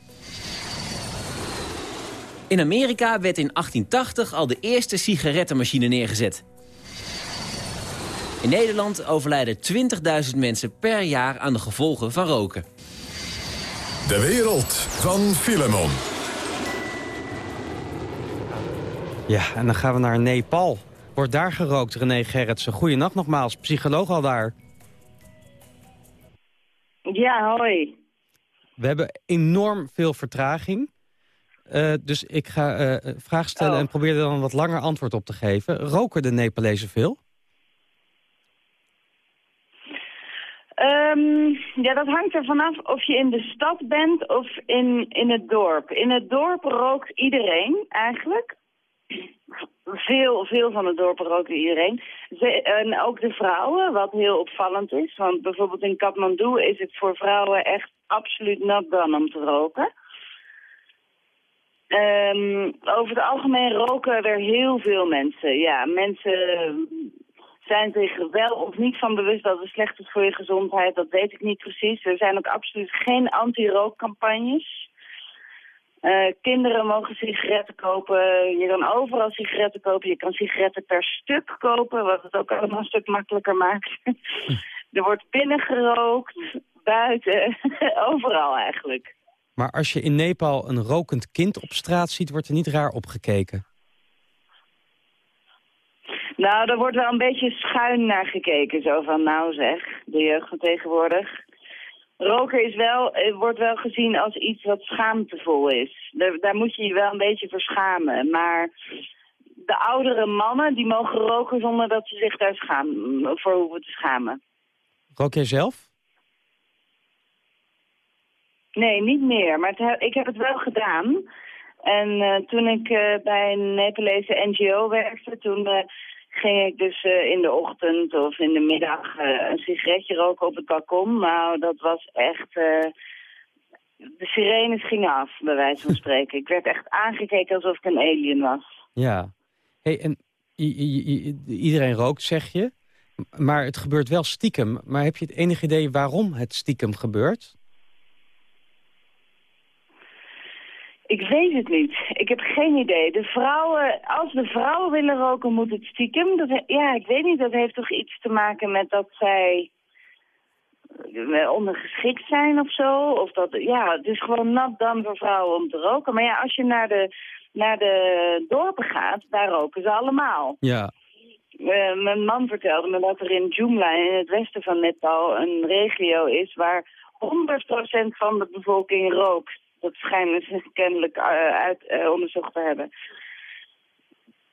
Speaker 12: In Amerika werd in 1880 al de eerste sigarettenmachine neergezet. In Nederland overlijden 20.000 mensen per jaar aan de gevolgen van roken.
Speaker 2: De wereld van Filemon.
Speaker 4: Ja, en dan gaan we naar Nepal. Wordt daar gerookt, René Gerritsen. Goeienacht nogmaals, psycholoog al daar.
Speaker 7: Ja, hoi.
Speaker 4: We hebben enorm veel vertraging. Eh, dus ik ga eh, een vraag stellen
Speaker 7: Oh.
Speaker 4: en probeer er dan wat langer antwoord op te geven. Roken de Nepalezen veel?
Speaker 7: Ehm, ja, dat hangt er vanaf of je in de stad bent of in, in het dorp. In het dorp rookt iedereen eigenlijk. Veel, veel van het dorp rookt iedereen. En ook de vrouwen, wat heel opvallend is. Want bijvoorbeeld in Kathmandu is het voor vrouwen echt absoluut not done om te roken. Ehm, over het algemeen roken er heel veel mensen. Ja, mensen zijn zich wel of niet van bewust dat het slecht is voor je gezondheid. Dat weet ik niet precies. Er zijn ook absoluut geen anti-rookcampagnes. Eh, kinderen mogen sigaretten kopen. Je kan overal sigaretten kopen. Je kan sigaretten per stuk kopen, wat het ook allemaal een stuk makkelijker maakt. er wordt binnen gerookt, buiten, overal eigenlijk.
Speaker 4: Maar als je in Nepal een rokend kind op straat ziet, wordt er niet raar opgekeken.
Speaker 7: Nou, er wordt wel een beetje schuin naar gekeken. Zo van, nou zeg, de jeugd van tegenwoordig. Roken is wel, eh, wordt wel gezien als iets wat schaamtevol is. Daar, daar moet je je wel een beetje voor schamen. Maar de oudere mannen, die mogen roken zonder dat ze zich daar schaam, voor hoeven te schamen.
Speaker 4: Rook jij zelf?
Speaker 7: Nee, niet meer. Maar het ik heb het wel gedaan. En eh, toen ik eh, bij een Nepalese NGO werkte, toen eh, ging ik dus eh, in de ochtend of in de middag eh, een sigaretje roken op het balkon. Nou, dat was echt... eh, de sirenes gingen af, bij wijze van spreken. ik werd echt aangekeken alsof ik een alien was.
Speaker 4: Ja. Hey, en iedereen rookt, zeg je. Maar het gebeurt wel stiekem. Maar heb je het enige idee waarom het stiekem gebeurt?
Speaker 7: Ik weet het niet. Ik heb geen idee. De vrouwen, als de vrouwen willen roken, moet het stiekem. Dat, ja, ik weet niet. Dat heeft toch iets te maken met dat zij eh, ondergeschikt zijn of zo. Of dat, ja, het is gewoon nat dan voor vrouwen om te roken. Maar ja, als je naar de, naar de dorpen gaat, daar roken ze allemaal.
Speaker 4: Ja.
Speaker 7: Eh, mijn man vertelde me dat er in Jumla, in het westen van Nepal, een regio is waar 100% van de bevolking rookt. Dat schijnen ze kennelijk eh, uit, eh, onderzocht te hebben.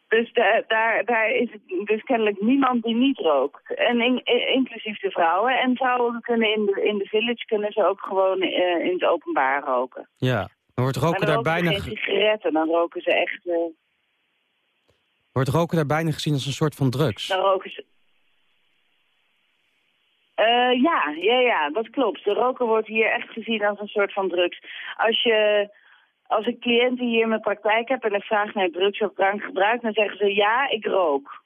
Speaker 7: Dus da- daar, daar is het dus kennelijk niemand die niet rookt. En in- in- inclusief de vrouwen. En vrouwen kunnen in de, in de village kunnen ze ook gewoon eh, in het openbaar roken.
Speaker 4: Ja. Dan wordt roken, daar bijna,
Speaker 7: geen
Speaker 4: ge-
Speaker 7: sigaretten, dan roken ze echt... eh,
Speaker 4: wordt roken daar bijna gezien als een soort van drugs.
Speaker 7: dan roken ze... Uh, ja, ja, ja, dat klopt. De roken wordt hier echt gezien als een soort van drugs. Als je als ik cliënten hier in mijn praktijk heb en ik vraag naar drugs of drankgebruik, dan zeggen ze ja, ik rook.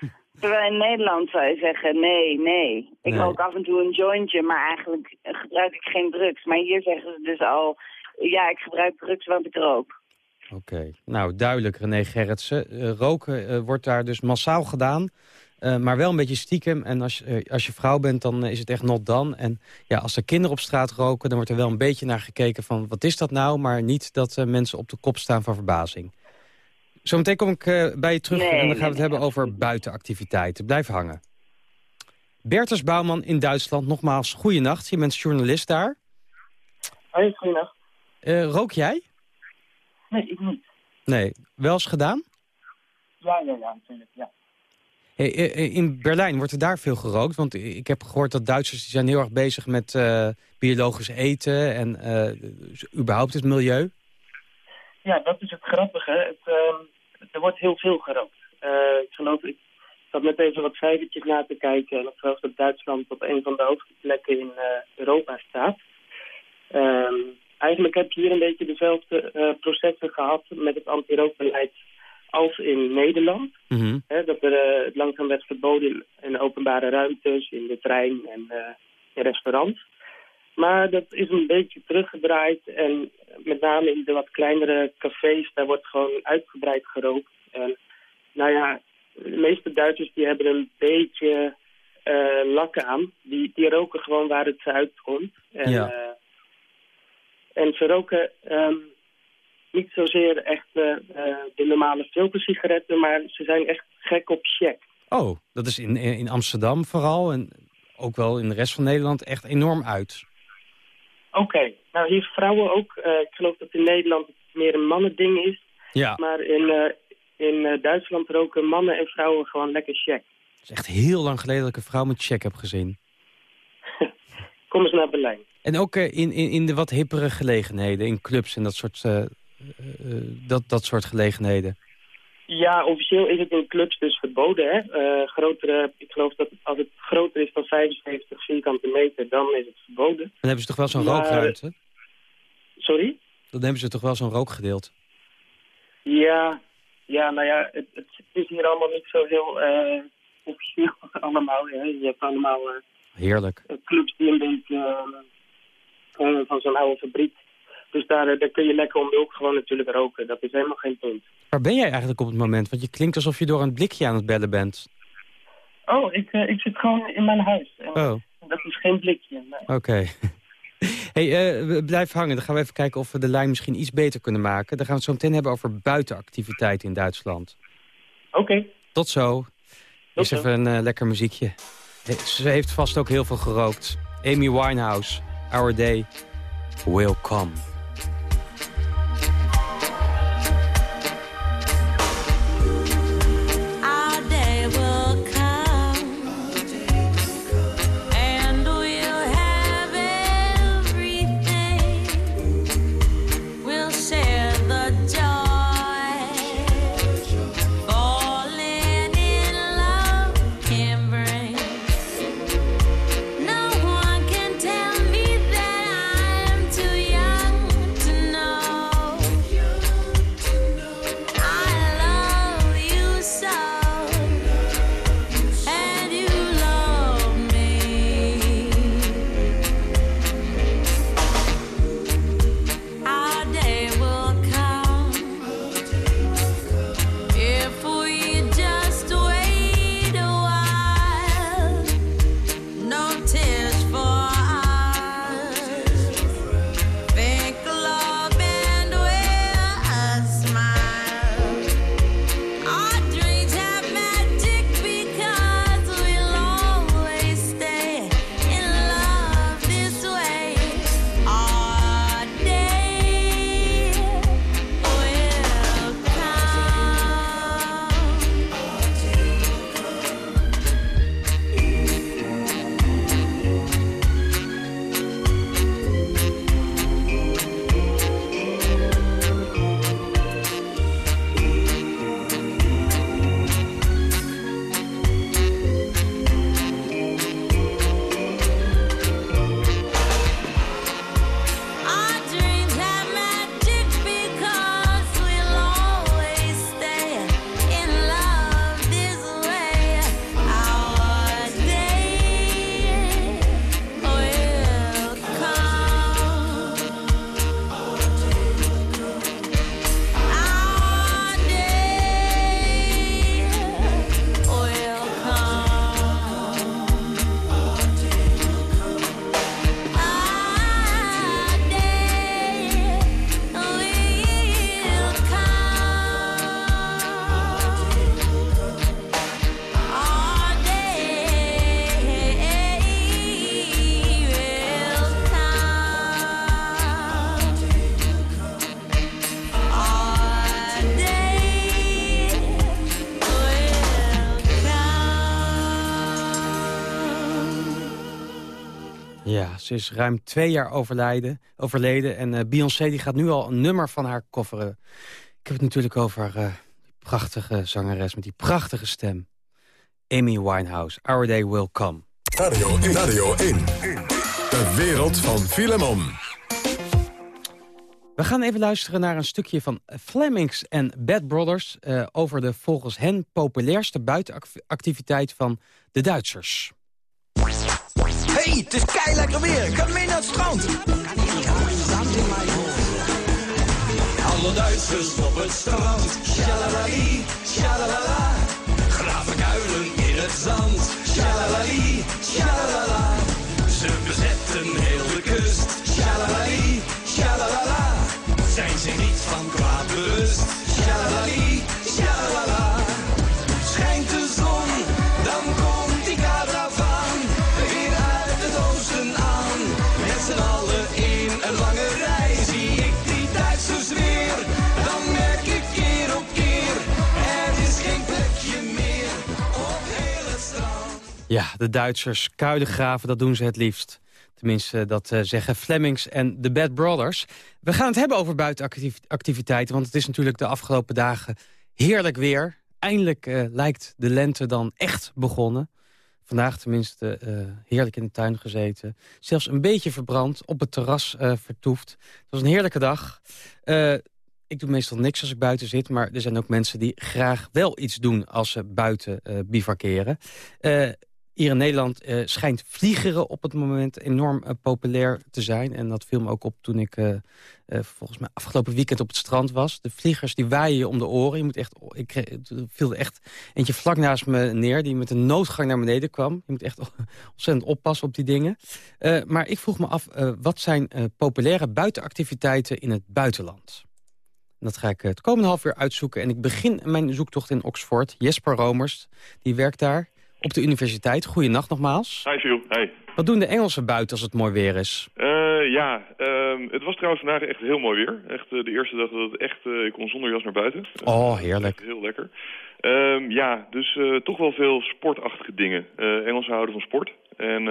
Speaker 7: Terwijl in Nederland zou je zeggen nee, nee. Ik rook af en toe een jointje, maar eigenlijk gebruik ik geen drugs. Maar hier zeggen ze dus al ja, ik gebruik drugs, want ik rook.
Speaker 4: Oké, nou duidelijk René Gerritsen. Uh, roken uh, wordt daar dus massaal gedaan. Uh, maar wel een beetje stiekem. En als, uh, als je vrouw bent, dan is het echt not dan. En ja, als er kinderen op straat roken, dan wordt er wel een beetje naar gekeken van... wat is dat nou? Maar niet dat uh, mensen op de kop staan van verbazing. Zometeen kom ik bij je terug
Speaker 7: nee,
Speaker 4: en dan gaan we het
Speaker 7: nee,
Speaker 4: hebben over buitenactiviteiten. Blijf hangen. Bertus Bouwman in Duitsland, nogmaals, goeienacht. Je bent journalist daar.
Speaker 8: Hoi, goeienacht.
Speaker 4: rook jij?
Speaker 8: Nee, ik niet.
Speaker 4: Nee, wel eens gedaan?
Speaker 8: Ja, ja, ja, natuurlijk, ja.
Speaker 4: Hey, in Berlijn wordt er daar veel gerookt? Want ik heb gehoord dat Duitsers die zijn heel erg bezig met uh, biologisch eten en uh, überhaupt het milieu.
Speaker 8: Ja, dat is het grappige. Het, uh, er wordt heel veel gerookt. ik geloof, ik zat net even wat cijfertjes na te kijken en ik geloof dat Duitsland op een van de hoogste plekken in Europa staat. Ehm, eigenlijk heb je hier een beetje dezelfde processen gehad met het anti-rookbeleid als in Nederland.
Speaker 4: Mm -hmm.
Speaker 8: dat er uh, het langzaam werd verboden in, in, openbare ruimtes, in de trein en uh, in restaurants. Maar dat is een beetje teruggedraaid en met name in de wat kleinere cafés, daar wordt gewoon uitgebreid gerookt. En nou ja, de meeste Duitsers die hebben een beetje uh, lak aan. Die, die roken gewoon waar het ze uitkomt. En,
Speaker 4: ja.
Speaker 8: en ze roken... Um, niet zozeer echt uh, uh, de normale filtersigaretten, maar ze zijn echt gek op check.
Speaker 4: Oh, dat is in, in Amsterdam vooral en ook wel in de rest van Nederland echt enorm uit.
Speaker 8: Oké, okay. nou hier vrouwen ook. Uh, ik geloof dat in Nederland het meer een mannending is.
Speaker 4: Ja.
Speaker 8: Maar in, in Duitsland roken mannen en vrouwen gewoon lekker check.
Speaker 4: Het is echt heel lang geleden dat ik een vrouw met check heb gezien.
Speaker 8: Kom eens naar Berlijn.
Speaker 4: En ook in, in, in de wat hippere gelegenheden, in clubs en dat soort uh, dat, dat soort gelegenheden?
Speaker 8: Ja, officieel is het in clubs dus verboden. Hè? Uh, grotere, ik geloof dat als het groter is dan 75 vierkante meter, dan is het verboden.
Speaker 4: Dan hebben ze toch wel zo'n maar... rookruimte?
Speaker 8: Sorry?
Speaker 4: Dan hebben ze toch wel zo'n rookgedeelte?
Speaker 8: Ja, ja, nou ja, het, het is hier allemaal niet zo heel uh, officieel allemaal. Hè? Je hebt allemaal
Speaker 4: Heerlijk.
Speaker 8: clubs die een beetje van zo'n oude fabriek dus daar, daar kun je lekker om ook gewoon natuurlijk roken. Dat is helemaal geen punt.
Speaker 4: Waar ben jij eigenlijk op het moment? Want je klinkt alsof je door een blikje aan het bellen bent.
Speaker 8: Oh, ik, uh, ik zit gewoon in mijn huis.
Speaker 4: Oh.
Speaker 8: Dat is geen blikje. Nee.
Speaker 4: Oké. Okay. hey, uh, blijf hangen. Dan gaan we even kijken of we de lijn misschien iets beter kunnen maken. Dan gaan we het zo meteen hebben over buitenactiviteiten in Duitsland.
Speaker 8: Oké. Okay.
Speaker 4: Tot zo. Eerst even een uh, lekker muziekje. Ze heeft vast ook heel veel gerookt. Amy Winehouse, Our Day Will Come. Ze is ruim twee jaar overlijden, overleden. En uh, Beyoncé die gaat nu al een nummer van haar kofferen. Ik heb het natuurlijk over uh, die prachtige zangeres met die prachtige stem. Amy Winehouse, Our Day Will Come.
Speaker 2: Radio 1. Radio 1. De wereld van Filemon.
Speaker 4: We gaan even luisteren naar een stukje van Flemings en Bad Brothers... Uh, over de volgens hen populairste buitenactiviteit van de Duitsers.
Speaker 13: Hey, het is kei lekker weer. Ik kan mee naar het strand. Alle Duitsers op het strand. Shalalali, shalalala. Graven kuilen in het zand. Shalalali, shalalala. Ze bezetten heel de kust. Shalalali, shalalala. Zijn ze niet van kwaad bewust. Shalalali, shalalala.
Speaker 4: Ja, de Duitsers kuilen graven, dat doen ze het liefst. Tenminste, dat uh, zeggen Flemings en de Bad Brothers. We gaan het hebben over buitenactiviteiten... want het is natuurlijk de afgelopen dagen heerlijk weer. Eindelijk uh, lijkt de lente dan echt begonnen. Vandaag tenminste uh, heerlijk in de tuin gezeten. Zelfs een beetje verbrand, op het terras vertoefd. Het was een heerlijke dag. ik doe meestal niks als ik buiten zit... maar er zijn ook mensen die graag wel iets doen als ze buiten bivakeren. Hier in Nederland uh, schijnt vliegeren op het moment enorm uh, populair te zijn. En dat viel me ook op toen ik uh, volgens mij afgelopen weekend op het strand was. De vliegers die waaien je om de oren. Je moet echt, ik viel echt eentje vlak naast me neer die met een noodgang naar beneden kwam. Je moet echt ontzettend oppassen op die dingen. maar ik vroeg me af, wat zijn populaire buitenactiviteiten in het buitenland? En dat ga ik het komende half uur uitzoeken. En ik begin mijn zoektocht in Oxford. Jesper Romers, die werkt daar op de universiteit. Goedenacht nogmaals.
Speaker 5: Hi Phil, hey.
Speaker 4: Wat doen de Engelsen buiten als het mooi weer is?
Speaker 5: Uh, ja, uh, het was trouwens vandaag echt heel mooi weer. Echt uh, de eerste dag dat het echt, uh, ik kon zonder jas naar buiten.
Speaker 4: Oh, heerlijk.
Speaker 5: Heel lekker. Ehm, ja, dus toch wel veel sportachtige dingen. Engelsen houden van sport. En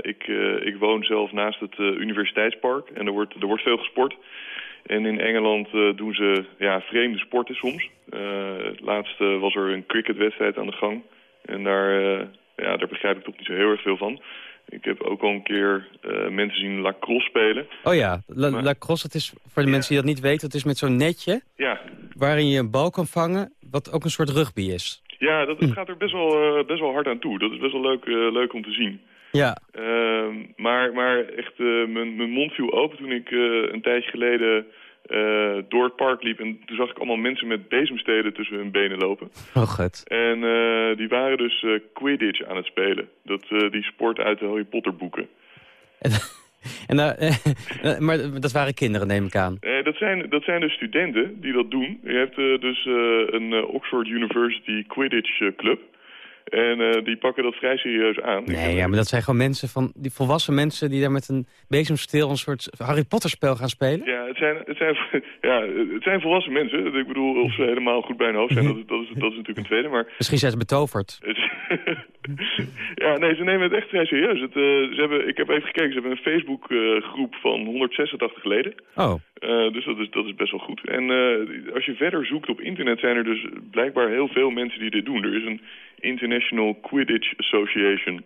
Speaker 5: ik, ik woon zelf naast het universiteitspark en er wordt, er wordt veel gesport. En in Engeland doen ze ja, vreemde sporten soms. laatst was er een cricketwedstrijd aan de gang. En daar, uh, ja, daar begrijp ik toch niet zo heel erg veel van. Ik heb ook al een keer uh, mensen zien lacrosse spelen.
Speaker 4: Oh ja, La maar, lacrosse, dat is voor de ja. mensen die dat niet weten, dat is met zo'n netje...
Speaker 5: Ja.
Speaker 4: waarin je een bal kan vangen, wat ook een soort rugby is.
Speaker 5: Ja, dat, dat gaat er best wel, uh, best wel hard aan toe. Dat is best wel leuk, uh, leuk om te zien.
Speaker 4: Ja.
Speaker 5: Uh, maar, maar echt, mijn, mijn mond viel open toen ik een tijdje geleden uh, door het park liep. En toen zag ik allemaal mensen met bezemstelen tussen hun benen lopen.
Speaker 4: Oh, god.
Speaker 5: En uh, die waren dus uh, Quidditch aan het spelen. Dat, die sport uit de Harry Potter boeken.
Speaker 4: En, en maar dat waren kinderen, neem ik aan.
Speaker 5: dat, zijn, dat zijn de studenten die dat doen. Je hebt dus een Oxford University Quidditch Club. En uh, die pakken dat vrij serieus aan.
Speaker 4: Nee, ja, maar dat zijn gewoon mensen van die volwassen mensen die daar met een bezemsteel een soort Harry Potter spel gaan spelen.
Speaker 5: Ja, het zijn, het zijn, ja, het zijn volwassen mensen. Ik bedoel, of ze helemaal goed bij hun hoofd zijn, dat, is, dat, is, dat is natuurlijk een tweede. Maar...
Speaker 4: Misschien zijn ze betoverd.
Speaker 5: ja, nee, ze nemen het echt vrij serieus. Het, uh, ze hebben, ik heb even gekeken, ze hebben een Facebook uh, groep van 186 leden.
Speaker 4: Oh.
Speaker 5: dus dat is, dat is best wel goed. En als je verder zoekt op internet zijn er dus blijkbaar heel veel mensen die dit doen. Er is een International Quidditch Association.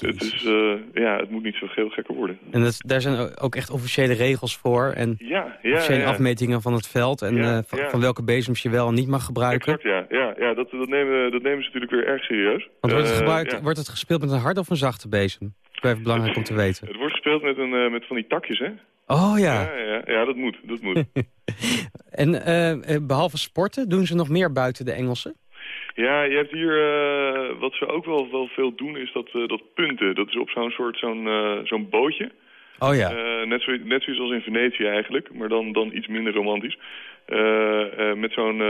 Speaker 5: Het, is, uh, ja, het moet niet zo heel gekker worden.
Speaker 4: En dat, daar zijn ook echt officiële regels voor. En
Speaker 5: ja, ja,
Speaker 4: officiële
Speaker 5: ja.
Speaker 4: afmetingen van het veld. En uh, van, van, welke bezems je wel en niet mag gebruiken.
Speaker 5: Exact, ja. ja, ja dat, dat, nemen, dat nemen ze natuurlijk weer erg serieus.
Speaker 4: Want wordt het, gebruikt, wordt het gespeeld met een harde of een zachte bezem? Dat is even belangrijk om te weten.
Speaker 5: Het wordt gespeeld met, een, met van die takjes, hè?
Speaker 4: Oh ja.
Speaker 5: Ja, ja, ja dat moet. Dat moet.
Speaker 4: en behalve sporten, doen ze nog meer buiten de Engelsen?
Speaker 5: Ja, je hebt hier, uh, wat ze ook wel, wel veel doen, is dat, uh, dat punten. Dat is op zo'n soort, zo'n uh, zo'n bootje.
Speaker 4: Oh ja.
Speaker 5: net, zo, net zoals in Venetië eigenlijk, maar dan, dan iets minder romantisch. met zo'n...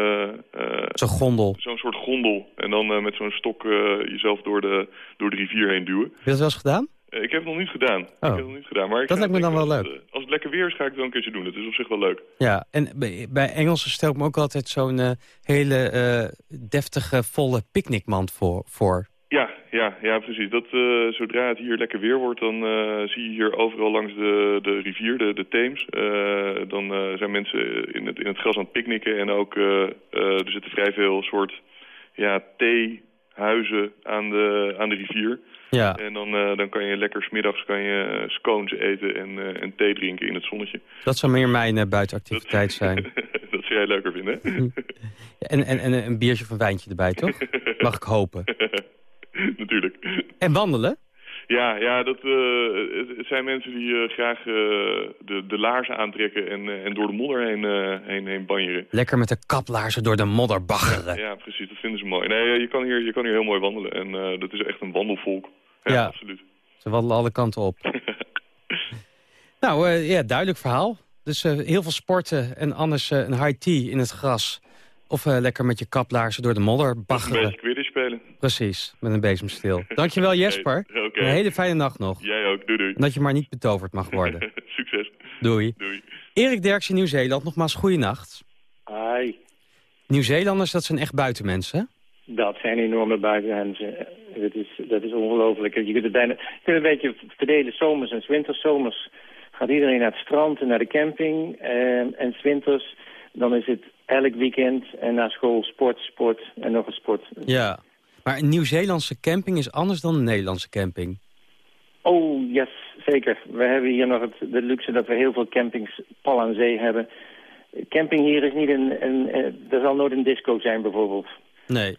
Speaker 4: zo'n gondel.
Speaker 5: Zo'n soort gondel. En dan met zo'n stok jezelf door de, door de rivier heen duwen.
Speaker 4: Heb je dat wel eens gedaan?
Speaker 5: Ik heb het nog niet gedaan.
Speaker 4: Oh.
Speaker 5: Ik heb het nog niet gedaan. Maar ik
Speaker 4: dat lijkt me dan wel leuk.
Speaker 5: Als, als het lekker weer is, ga ik het wel een keertje doen. Het is op zich wel leuk.
Speaker 4: Ja, en bij, Engelsen stel ik me ook altijd zo'n uh, hele uh, deftige, volle picknickmand voor, voor.
Speaker 5: Ja, ja, ja, precies. Dat, eh, zodra het hier lekker weer wordt, dan eh, zie je hier overal langs de, de rivier, de, de Theems. eh, dan eh, zijn mensen in het, in het gras aan het picknicken. En ook, eh, eh, er zitten vrij veel soort ja, theehuizen aan de, aan de rivier.
Speaker 4: Ja.
Speaker 5: En dan, eh, dan kan je lekker smiddags kan je eh, scones eten en, eh, en thee drinken in het zonnetje.
Speaker 4: Dat zou meer mijn eh, buitenactiviteit zijn.
Speaker 5: dat zou jij leuker vinden, hè?
Speaker 4: En, en, en een biertje of een wijntje erbij, toch? Mag ik hopen.
Speaker 5: Natuurlijk.
Speaker 4: En wandelen?
Speaker 5: Ja, ja dat het- zijn mensen die graag de, de laarzen aantrekken en, en door de modder heen, heen, heen banjeren.
Speaker 4: Lekker met de kaplaarzen door de modder baggeren.
Speaker 5: Ja, precies, dat vinden ze mooi. Nee, je kan hier, je kan hier heel mooi wandelen en dat is echt een wandelvolk. Ja,
Speaker 4: Ja.
Speaker 5: absoluut.
Speaker 4: Ze wandelen alle kanten op. nou, eh, ja, duidelijk verhaal. Dus eh, heel veel sporten en anders eh, een high tea in het gras. Of eh, lekker met je kaplaarzen door de modder
Speaker 5: Een
Speaker 4: baggeren.
Speaker 5: beetje quidditch spelen.
Speaker 4: Precies, met een bezemsteel. Dankjewel Jesper.
Speaker 5: Hey.
Speaker 4: Een hele fijne nacht nog.
Speaker 5: Jij ook, doei doei.
Speaker 4: En dat je maar niet betoverd mag worden.
Speaker 5: Succes.
Speaker 4: Doei.
Speaker 5: Doei.
Speaker 4: Erik Derks in Nieuw-Zeeland, nogmaals goeienacht.
Speaker 6: Hi.
Speaker 4: Nieuw-Zeelanders, dat zijn echt buitenmensen?
Speaker 6: Dat zijn enorme buitenmensen. Dat is, dat is ongelooflijk. Je kunt het bijna je kunt het een beetje verdelen, zomers en winters. Zomers gaat iedereen naar het strand en naar de camping. En, en winters, dan is het elk weekend en na school sport, sport en nog een sport.
Speaker 4: Ja. Maar een Nieuw-Zeelandse camping is anders dan een Nederlandse camping.
Speaker 6: Oh, yes, zeker. We hebben hier nog het, de luxe dat we heel veel campings pal aan zee hebben. Camping hier is niet een, een, eh, er zal nooit een disco zijn bijvoorbeeld.
Speaker 4: Nee.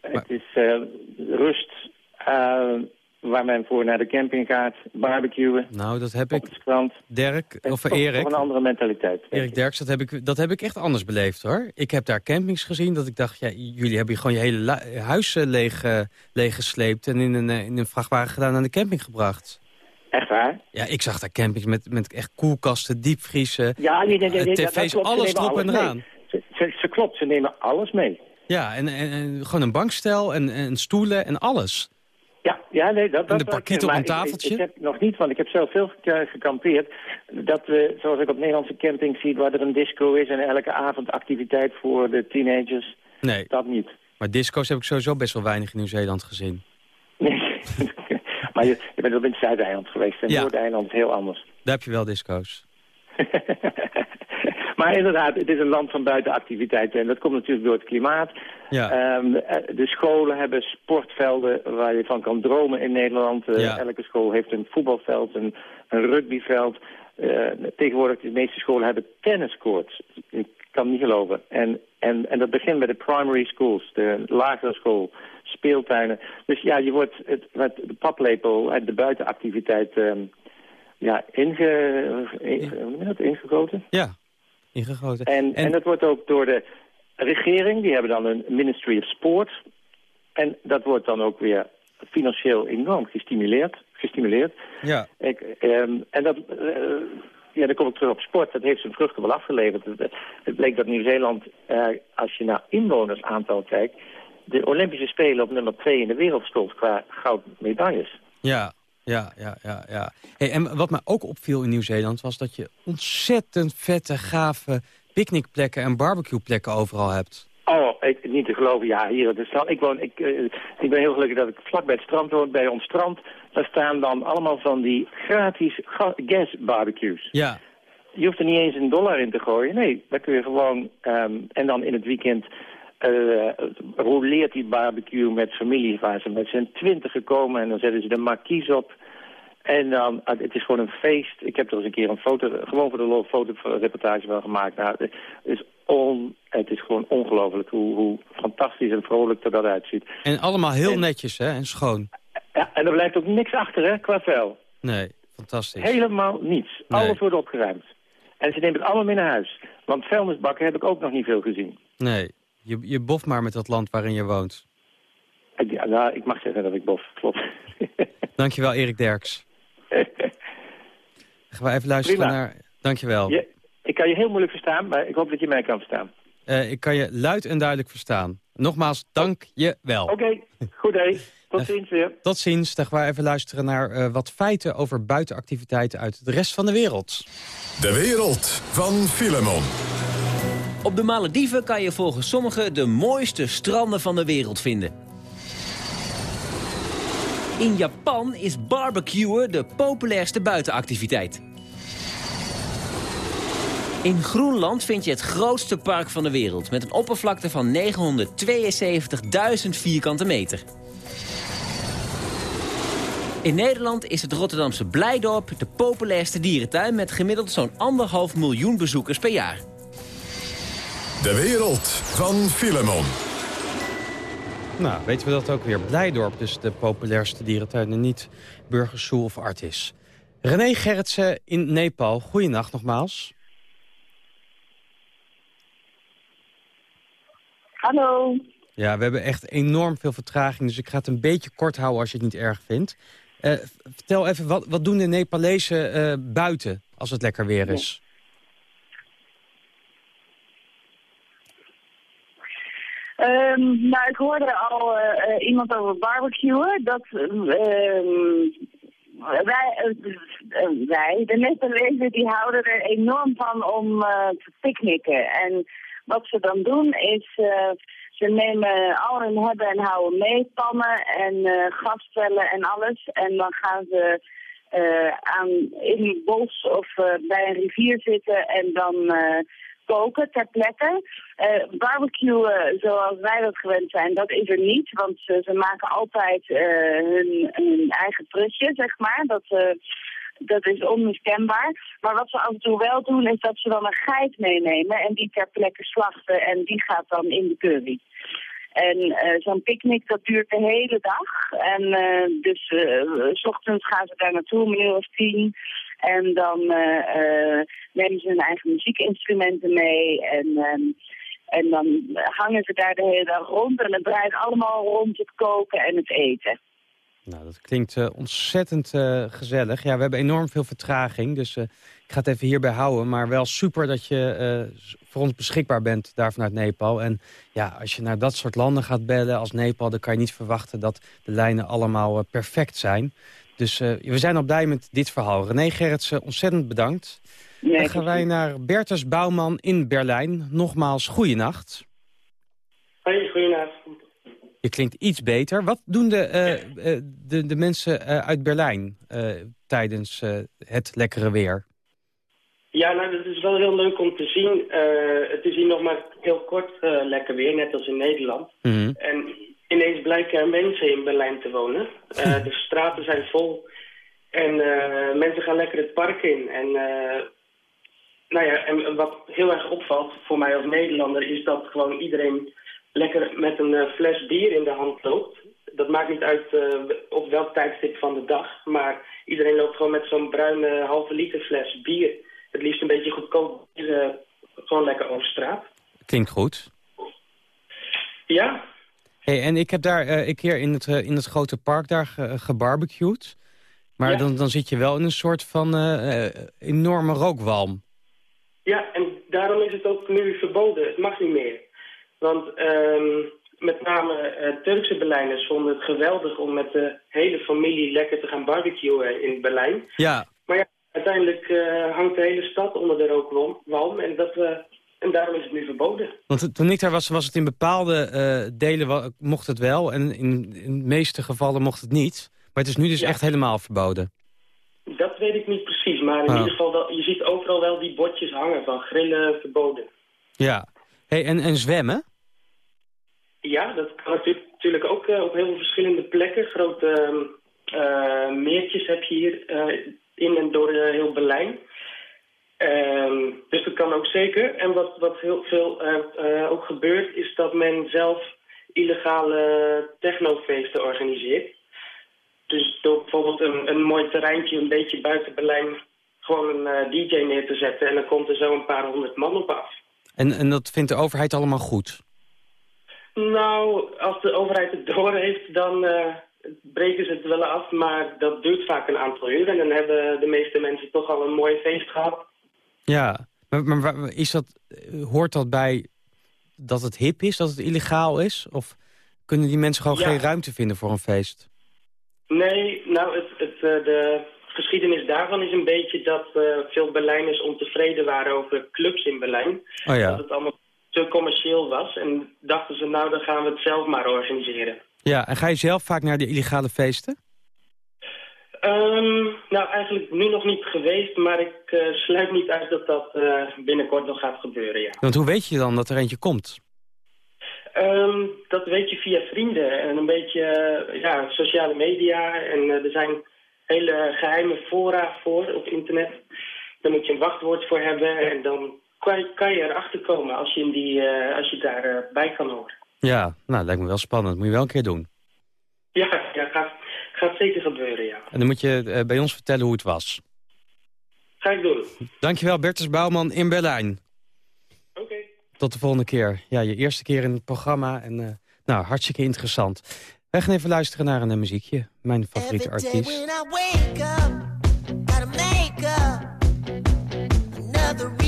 Speaker 6: Het is eh, rust eh, waar men voor naar de camping gaat, barbecuen
Speaker 4: Nou, dat heb ik,
Speaker 6: strand.
Speaker 4: Dirk, of
Speaker 6: toch-
Speaker 4: Erik,
Speaker 6: toch een andere mentaliteit.
Speaker 4: Erik
Speaker 6: ik.
Speaker 4: Derks, dat heb, ik, dat heb ik echt anders beleefd, hoor. Ik heb daar campings gezien dat ik dacht, ja, jullie hebben hier gewoon je hele huis eh, leeg, eh, leeggesleept... en in een, in een vrachtwagen gedaan aan de camping gebracht.
Speaker 6: Echt waar?
Speaker 4: Ja, ik zag daar campings met, met echt koelkasten, diepvriezen,
Speaker 6: Ja, nee, nee, nee,
Speaker 4: tv's, alles erop en eraan.
Speaker 6: Ze, ze, ze klopt, ze nemen alles mee.
Speaker 4: Ja, en, en, en gewoon een bankstel en, en stoelen en alles.
Speaker 6: Ja, ja nee, dat, dat
Speaker 4: de parkiet op een
Speaker 6: ik-
Speaker 4: tafeltje?
Speaker 6: Ik, heb nog niet, want ik heb zelf veel ge- gekampeerd. Dat we, zoals ik op Nederlandse campings zie, waar er een disco is... en elke avond activiteit voor de teenagers,
Speaker 4: Nee,
Speaker 6: dat niet.
Speaker 4: maar disco's heb ik sowieso best wel weinig in Nieuw-Zeeland gezien.
Speaker 6: Nee. maar je, je bent op in het Zuideiland geweest en
Speaker 4: Ja.
Speaker 6: Noordeiland is heel anders.
Speaker 4: Daar heb je wel disco's.
Speaker 6: Maar inderdaad, het is een land van buitenactiviteiten en dat komt natuurlijk door het klimaat.
Speaker 4: Ja.
Speaker 6: Ehm, eh, de scholen hebben sportvelden waar je van kan dromen in Nederland. Eh,
Speaker 4: Ja.
Speaker 6: Elke school heeft een voetbalveld, een, een rugbyveld. Eh, tegenwoordig, de meeste scholen hebben tenniscourts. Ik kan niet geloven. En, en, en dat begint bij de primary schools, de lagere school, speeltuinen. Dus ja, je wordt het, met de paplepel de buitenactiviteit ehm, ja, inge, in, hoe noem je dat? ingegoten.
Speaker 4: Ja, ingegoten.
Speaker 6: En, en, dat wordt ook door de regering, die hebben dan een Ministry of Sport. En dat wordt dan ook weer financieel enorm gestimuleerd. gestimuleerd.
Speaker 4: Ja.
Speaker 6: Ik, ehm, en dat, eh, ja, dan kom ik terug op sport. Dat heeft zijn vruchten wel afgeleverd. Het, het bleek dat Nieuw-Zeeland, eh, als je naar inwonersaantal kijkt... de Olympische Spelen op nummer 2 in de wereld stond qua goudmedailles.
Speaker 4: Ja, ja, ja, ja. ja. Hey, en wat me ook opviel in Nieuw-Zeeland was dat je ontzettend vette, gave picknickplekken en barbecueplekken overal hebt.
Speaker 6: Oh, ik, niet te geloven. Ja, hier op het strand. Ik, woon, ik, eh, ik ben heel gelukkig dat ik vlak bij het strand woon. Bij ons strand, daar staan dan allemaal van die gratis ga- gas barbecues.
Speaker 4: Ja,
Speaker 6: Je hoeft er niet eens een dollar in te gooien. Nee, daar kun je gewoon... ehm, en dan in het weekend eh roleert die barbecue met familie waar ze met z'n twintig komen. En dan zetten ze de markies op. En dan, ah, het is gewoon een feest. Ik heb er eens een keer een foto, gewoon voor de lol, fotoreportage van gemaakt. Nou, het is, on, het is gewoon ongelooflijk hoe, hoe fantastisch en vrolijk er dat uitziet.
Speaker 4: en allemaal heel netjes hè, en schoon.
Speaker 6: Ja, en er blijft ook niks achter, hè, qua vuil.
Speaker 4: Nee, fantastisch.
Speaker 6: Helemaal niets.
Speaker 4: Nee.
Speaker 6: Alles wordt opgeruimd. En ze nemen het allemaal mee naar huis. Want vuilnisbakken heb ik ook nog niet veel gezien.
Speaker 4: Nee, je, je boft maar met dat land waarin je woont.
Speaker 6: Ja, nou, ik mag zeggen dat ik bof, klopt.
Speaker 4: Dankjewel, Erik Derks. Gaan we even luisteren
Speaker 6: Prima.
Speaker 4: naar... Dankjewel.
Speaker 6: Je, ik kan je heel moeilijk verstaan, maar ik hoop dat je mij kan verstaan.
Speaker 4: Eh, ik kan je luid en duidelijk verstaan. Nogmaals, dank je wel.
Speaker 6: Oké, goed hé. Tot ziens weer.
Speaker 4: Tot ziens. Dan gaan we even luisteren naar eh, wat feiten over buitenactiviteiten uit de rest van de wereld.
Speaker 2: De wereld van Filemon.
Speaker 12: Op de Malediven kan je volgens sommigen de mooiste stranden van de wereld vinden. In Japan is barbecuen de populairste buitenactiviteit. In Groenland vind je het grootste park van de wereld... met een oppervlakte van 972.000 vierkante meter. In Nederland is het Rotterdamse Blijdorp de populairste dierentuin... met gemiddeld zo'n anderhalf miljoen bezoekers per jaar.
Speaker 2: De wereld van Filemon.
Speaker 4: Nou, weten we dat ook weer. Blijdorp, dus de populairste dierentuin en niet Burgersoe of Artis. René Gerritsen in Nepal, goeienacht nogmaals.
Speaker 7: Hallo.
Speaker 4: Ja, we hebben echt enorm veel vertraging, dus ik ga het een beetje kort houden als je het niet erg vindt. Eh, vertel even, wat, wat doen de Nepalezen eh, buiten als het lekker weer is?
Speaker 7: Ehm, nou, ik hoorde al eh, eh, iemand over barbecuen. Dat ehm, wij, eh, wij, de Nepalezen, die houden er enorm van om te picknicken. En wat ze dan doen is, ze nemen al hun hebben en houden mee, pannen en gasvellen en alles. En dan gaan ze aan, in het bos of bij een rivier zitten en dan koken ter plekke. Barbecuen zoals wij dat gewend zijn, dat is er niet. Want ze, maken altijd eh, hun, eigen prutje, zeg maar. Dat, dat is onmiskenbaar. Maar wat ze af en toe wel doen, is dat ze dan een geit meenemen en die ter plekke slachten en die gaat dan in de curry. En zo'n picknick dat duurt de hele dag. En dus eh, s ochtends gaan ze daar naartoe, om uur of tien. En dan eh, eh, nemen ze hun eigen muziekinstrumenten mee. En, ehm, en dan hangen ze daar de hele dag rond. En het draait allemaal rond het koken en het eten.
Speaker 4: Nou, dat klinkt eh, ontzettend gezellig. Ja, we hebben enorm veel vertraging, dus ik ga het even hierbij houden. Maar wel super dat je voor ons beschikbaar bent daar vanuit Nepal. En ja, als je naar dat soort landen gaat bellen als Nepal... dan kan je niet verwachten dat de lijnen allemaal perfect zijn. Dus eh, we zijn al blij met dit verhaal. René Gerritsen, ontzettend bedankt.
Speaker 7: Nee,
Speaker 4: Dan gaan wij naar Bertus Bouwman in Berlijn. Nogmaals, goeienacht.
Speaker 8: Hoi, goedenavond.
Speaker 4: Je klinkt iets beter. Wat doen de, eh, eh, de, de mensen uit Berlijn tijdens het lekkere weer?
Speaker 8: Ja, nou, dat is wel heel leuk om te zien. Het is hier nog maar heel kort lekker weer, net als in Nederland. En ineens blijken er mensen in Berlijn te wonen. Eh, de straten zijn vol. En eh, mensen gaan lekker het park in. En, eh, nou ja, en wat heel erg opvalt voor mij als Nederlander... is dat gewoon iedereen lekker met een fles bier in de hand loopt. Dat maakt niet uit op welk tijdstip van de dag. Maar iedereen loopt gewoon met zo'n bruine halve liter fles bier. Het liefst een beetje goedkoop bier, gewoon lekker over straat.
Speaker 4: Klinkt goed.
Speaker 8: Ja,
Speaker 4: Hey, en ik heb daar eh, een keer in het, eh, in het grote park daar ge- gebarbecued. Maar
Speaker 8: Ja.
Speaker 4: dan, dan zit je wel in een soort van eh, eh, enorme rookwalm.
Speaker 8: Ja, en daarom is het ook nu verboden. Het mag niet meer. Want ehm, met name eh, Turkse Berlijners vonden het geweldig om met de hele familie lekker te gaan barbecuen in Berlijn.
Speaker 4: Ja,
Speaker 8: Maar ja, uiteindelijk eh, hangt de hele stad onder de rookwalm en, dat, eh, en daarom is het nu verboden.
Speaker 4: want toen ik daar was, was het in bepaalde eh, delen mocht het wel. En in, in de meeste gevallen mocht het niet. Maar het is nu dus
Speaker 8: Ja.
Speaker 4: echt helemaal verboden.
Speaker 8: Dat weet ik niet precies, maar in
Speaker 4: Oh.
Speaker 8: ieder geval, wel, je ziet overal wel die bordjes hangen van grillen verboden.
Speaker 4: Ja. Hey, en, en zwemmen?
Speaker 8: Ja, dat kan natu- natuurlijk ook eh, op heel veel verschillende plekken. Grote eh, meertjes heb je hier in en door heel Berlijn. Ehm, dus dat kan ook zeker. En wat, wat heel veel eh, eh, ook gebeurt, is dat men zelf illegale technofeesten organiseert. Dus door bijvoorbeeld een, een mooi terreintje een beetje buiten Berlijn gewoon een eh, DJ neer te zetten. En dan komt er zo een paar honderd man op af.
Speaker 4: En, en dat vindt de overheid allemaal goed?
Speaker 8: Nou, als de overheid het door heeft, dan breken ze het wel af. Maar dat duurt vaak een aantal uur. En dan hebben de meeste mensen toch al een mooi feest gehad.
Speaker 4: Ja, maar, is dat, eh, hoort dat bij dat het hip is, dat het illegaal is? Of kunnen die mensen gewoon
Speaker 8: Ja.
Speaker 4: geen ruimte vinden voor een feest?
Speaker 8: Nee, nou, het, het, eh, de geschiedenis daarvan is een beetje dat eh, veel Berlijners ontevreden waren over clubs in Berlijn.
Speaker 4: Oh ja.
Speaker 8: Dat het allemaal te commercieel was. En dachten ze, nou, dan gaan we het zelf maar organiseren.
Speaker 4: Ja, en ga je zelf vaak naar de illegale feesten?
Speaker 8: Ehm, nou, eigenlijk nu nog niet geweest, maar ik eh, sluit niet uit dat dat eh, binnenkort nog gaat gebeuren, ja.
Speaker 14: Want hoe weet je dan dat er eentje komt?
Speaker 8: Ehm, dat weet je via vrienden en een beetje eh, ja, sociale media. En er zijn hele geheime fora voor op internet. Daar moet je een wachtwoord voor hebben en dan kan je, kan je erachter komen als je, in die, als je daarbij bij kan horen.
Speaker 14: Ja, nou, dat lijkt me wel spannend. Moet je wel een keer doen.
Speaker 8: Ja, ja gaat, gaat zeker gebeuren, ja.
Speaker 14: En dan moet je eh, bij ons vertellen hoe het was.
Speaker 8: Ga ik doen.
Speaker 14: Dankjewel, Bertus Bouwman in Berlijn.
Speaker 8: Oké.
Speaker 14: Tot de volgende keer. Ja, je eerste keer in het programma. En eh, nou, hartstikke interessant. Wij gaan even luisteren naar een eh, muziekje. Mijn favoriete artiest. Another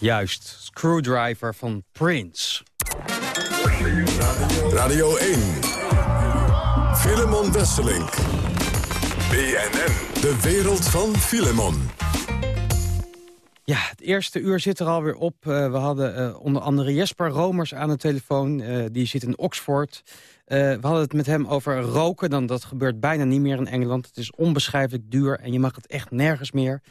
Speaker 14: Juist, Screwdriver van Prince.
Speaker 2: Radio 1, Filemon Wesselink. BNN. De wereld van Filemon.
Speaker 4: Ja, het eerste uur zit er alweer op. Uh, we hadden uh, onder andere Jesper Romers aan de telefoon. Uh, die zit in Oxford. We hadden het met hem over roken. Dan, dat gebeurt bijna niet meer in Engeland. Het is onbeschrijfelijk duur en je mag het echt nergens meer.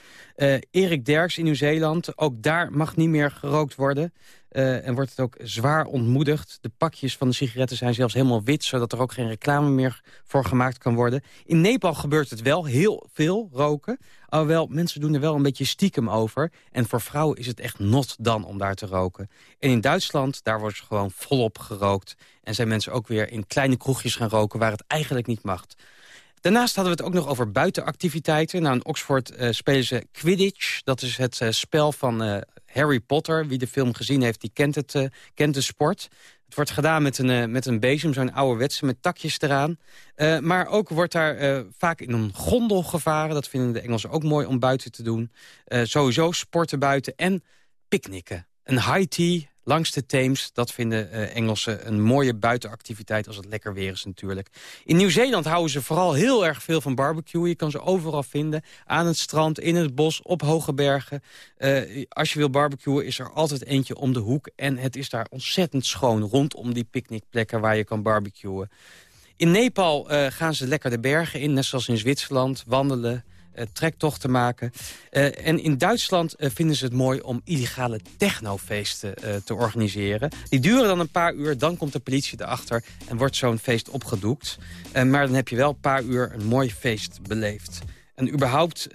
Speaker 4: Erik Derks in Nieuw-Zeeland. Ook daar mag niet meer gerookt worden. Uh, en wordt het ook zwaar ontmoedigd. De pakjes van de sigaretten zijn zelfs helemaal wit... zodat er ook geen reclame meer voor gemaakt kan worden. In Nepal gebeurt het wel, heel veel roken. Alhoewel, mensen doen er wel een beetje stiekem over. En voor vrouwen is het echt not dan om daar te roken. En in Duitsland, daar wordt gewoon volop gerookt. En zijn mensen ook weer in kleine kroegjes gaan roken... waar het eigenlijk niet mag. Daarnaast hadden we het ook nog over buitenactiviteiten. Nou, in Oxford uh, spelen ze Quidditch. Dat is het uh, spel van Harry Potter. Wie de film gezien heeft, die kent, het, kent de sport. Het wordt gedaan met een, met een bezem, zo'n ouderwetse, met takjes eraan. maar ook wordt daar vaak in een gondel gevaren. Dat vinden de Engelsen ook mooi om buiten te doen. sowieso sporten buiten en picknicken. Een high tea langs de Theems. Dat vinden uh, Engelsen een mooie buitenactiviteit als het lekker weer is natuurlijk. In Nieuw-Zeeland houden ze vooral heel erg veel van barbecue. Je kan ze overal vinden. Aan het strand, in het bos, op hoge bergen. Uh, als je wil barbecuen is er altijd eentje om de hoek. En het is daar ontzettend schoon rondom die picknickplekken waar je kan barbecuen. In Nepal uh, gaan ze lekker de bergen in, net zoals in Zwitserland, wandelen... Eh, trektochten maken. Uh, en in Duitsland uh, vinden ze het mooi om illegale technofeesten te organiseren. Die duren dan een paar uur, dan komt de politie erachter... en wordt zo'n feest opgedoekt. maar dan heb je wel een paar uur een mooi feest beleefd. En überhaupt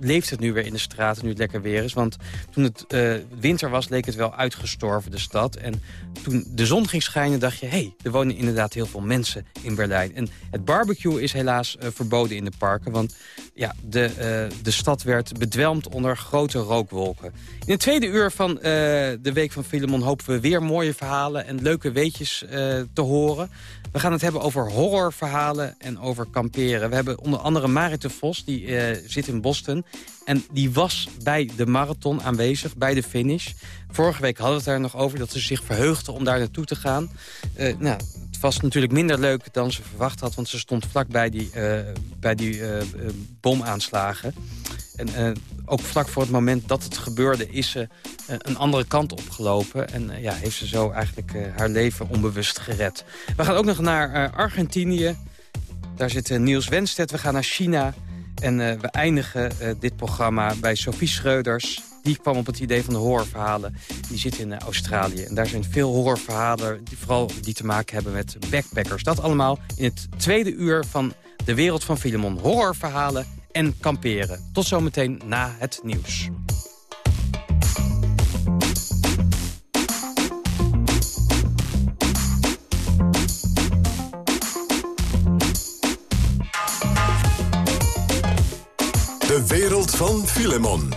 Speaker 4: leeft het nu weer in de straten, nu het lekker weer is. Want toen het uh, winter was, leek het wel uitgestorven, de stad. En toen de zon ging schijnen, dacht je... hé, hey, er wonen inderdaad heel veel mensen in Berlijn. En het barbecue is helaas uh, verboden in de parken. Want ja, de, uh, de stad werd bedwelmd onder grote rookwolken. In het tweede uur van de Week van Filemon hopen we weer mooie verhalen... en leuke weetjes te horen. We gaan het hebben over horrorverhalen en over kamperen. We hebben onder andere Marit de Vos, die zit in Boston. En die was bij de marathon aanwezig, bij de finish. Vorige week hadden we het daar nog over dat ze zich verheugde om daar naartoe te gaan. Uh, nou, het was natuurlijk minder leuk dan ze verwacht had... want ze stond vlak bij die, uh, bij die bomaanslagen. En ook vlak voor het moment dat het gebeurde... is ze een andere kant opgelopen. En ja, heeft ze zo eigenlijk haar leven onbewust gered. We gaan ook nog naar Argentinië. Daar zit Niels Wenstedt. We gaan naar China. En uh, we eindigen uh, dit programma bij Sophie Schreuders. Die kwam op het idee van de horrorverhalen. Die zit in uh, Australië. En daar zijn veel horrorverhalen, die, vooral die te maken hebben met backpackers. Dat allemaal in het tweede uur van De Wereld van Filemon. Horrorverhalen en kamperen. Tot zometeen na het nieuws.
Speaker 2: Van Filemon.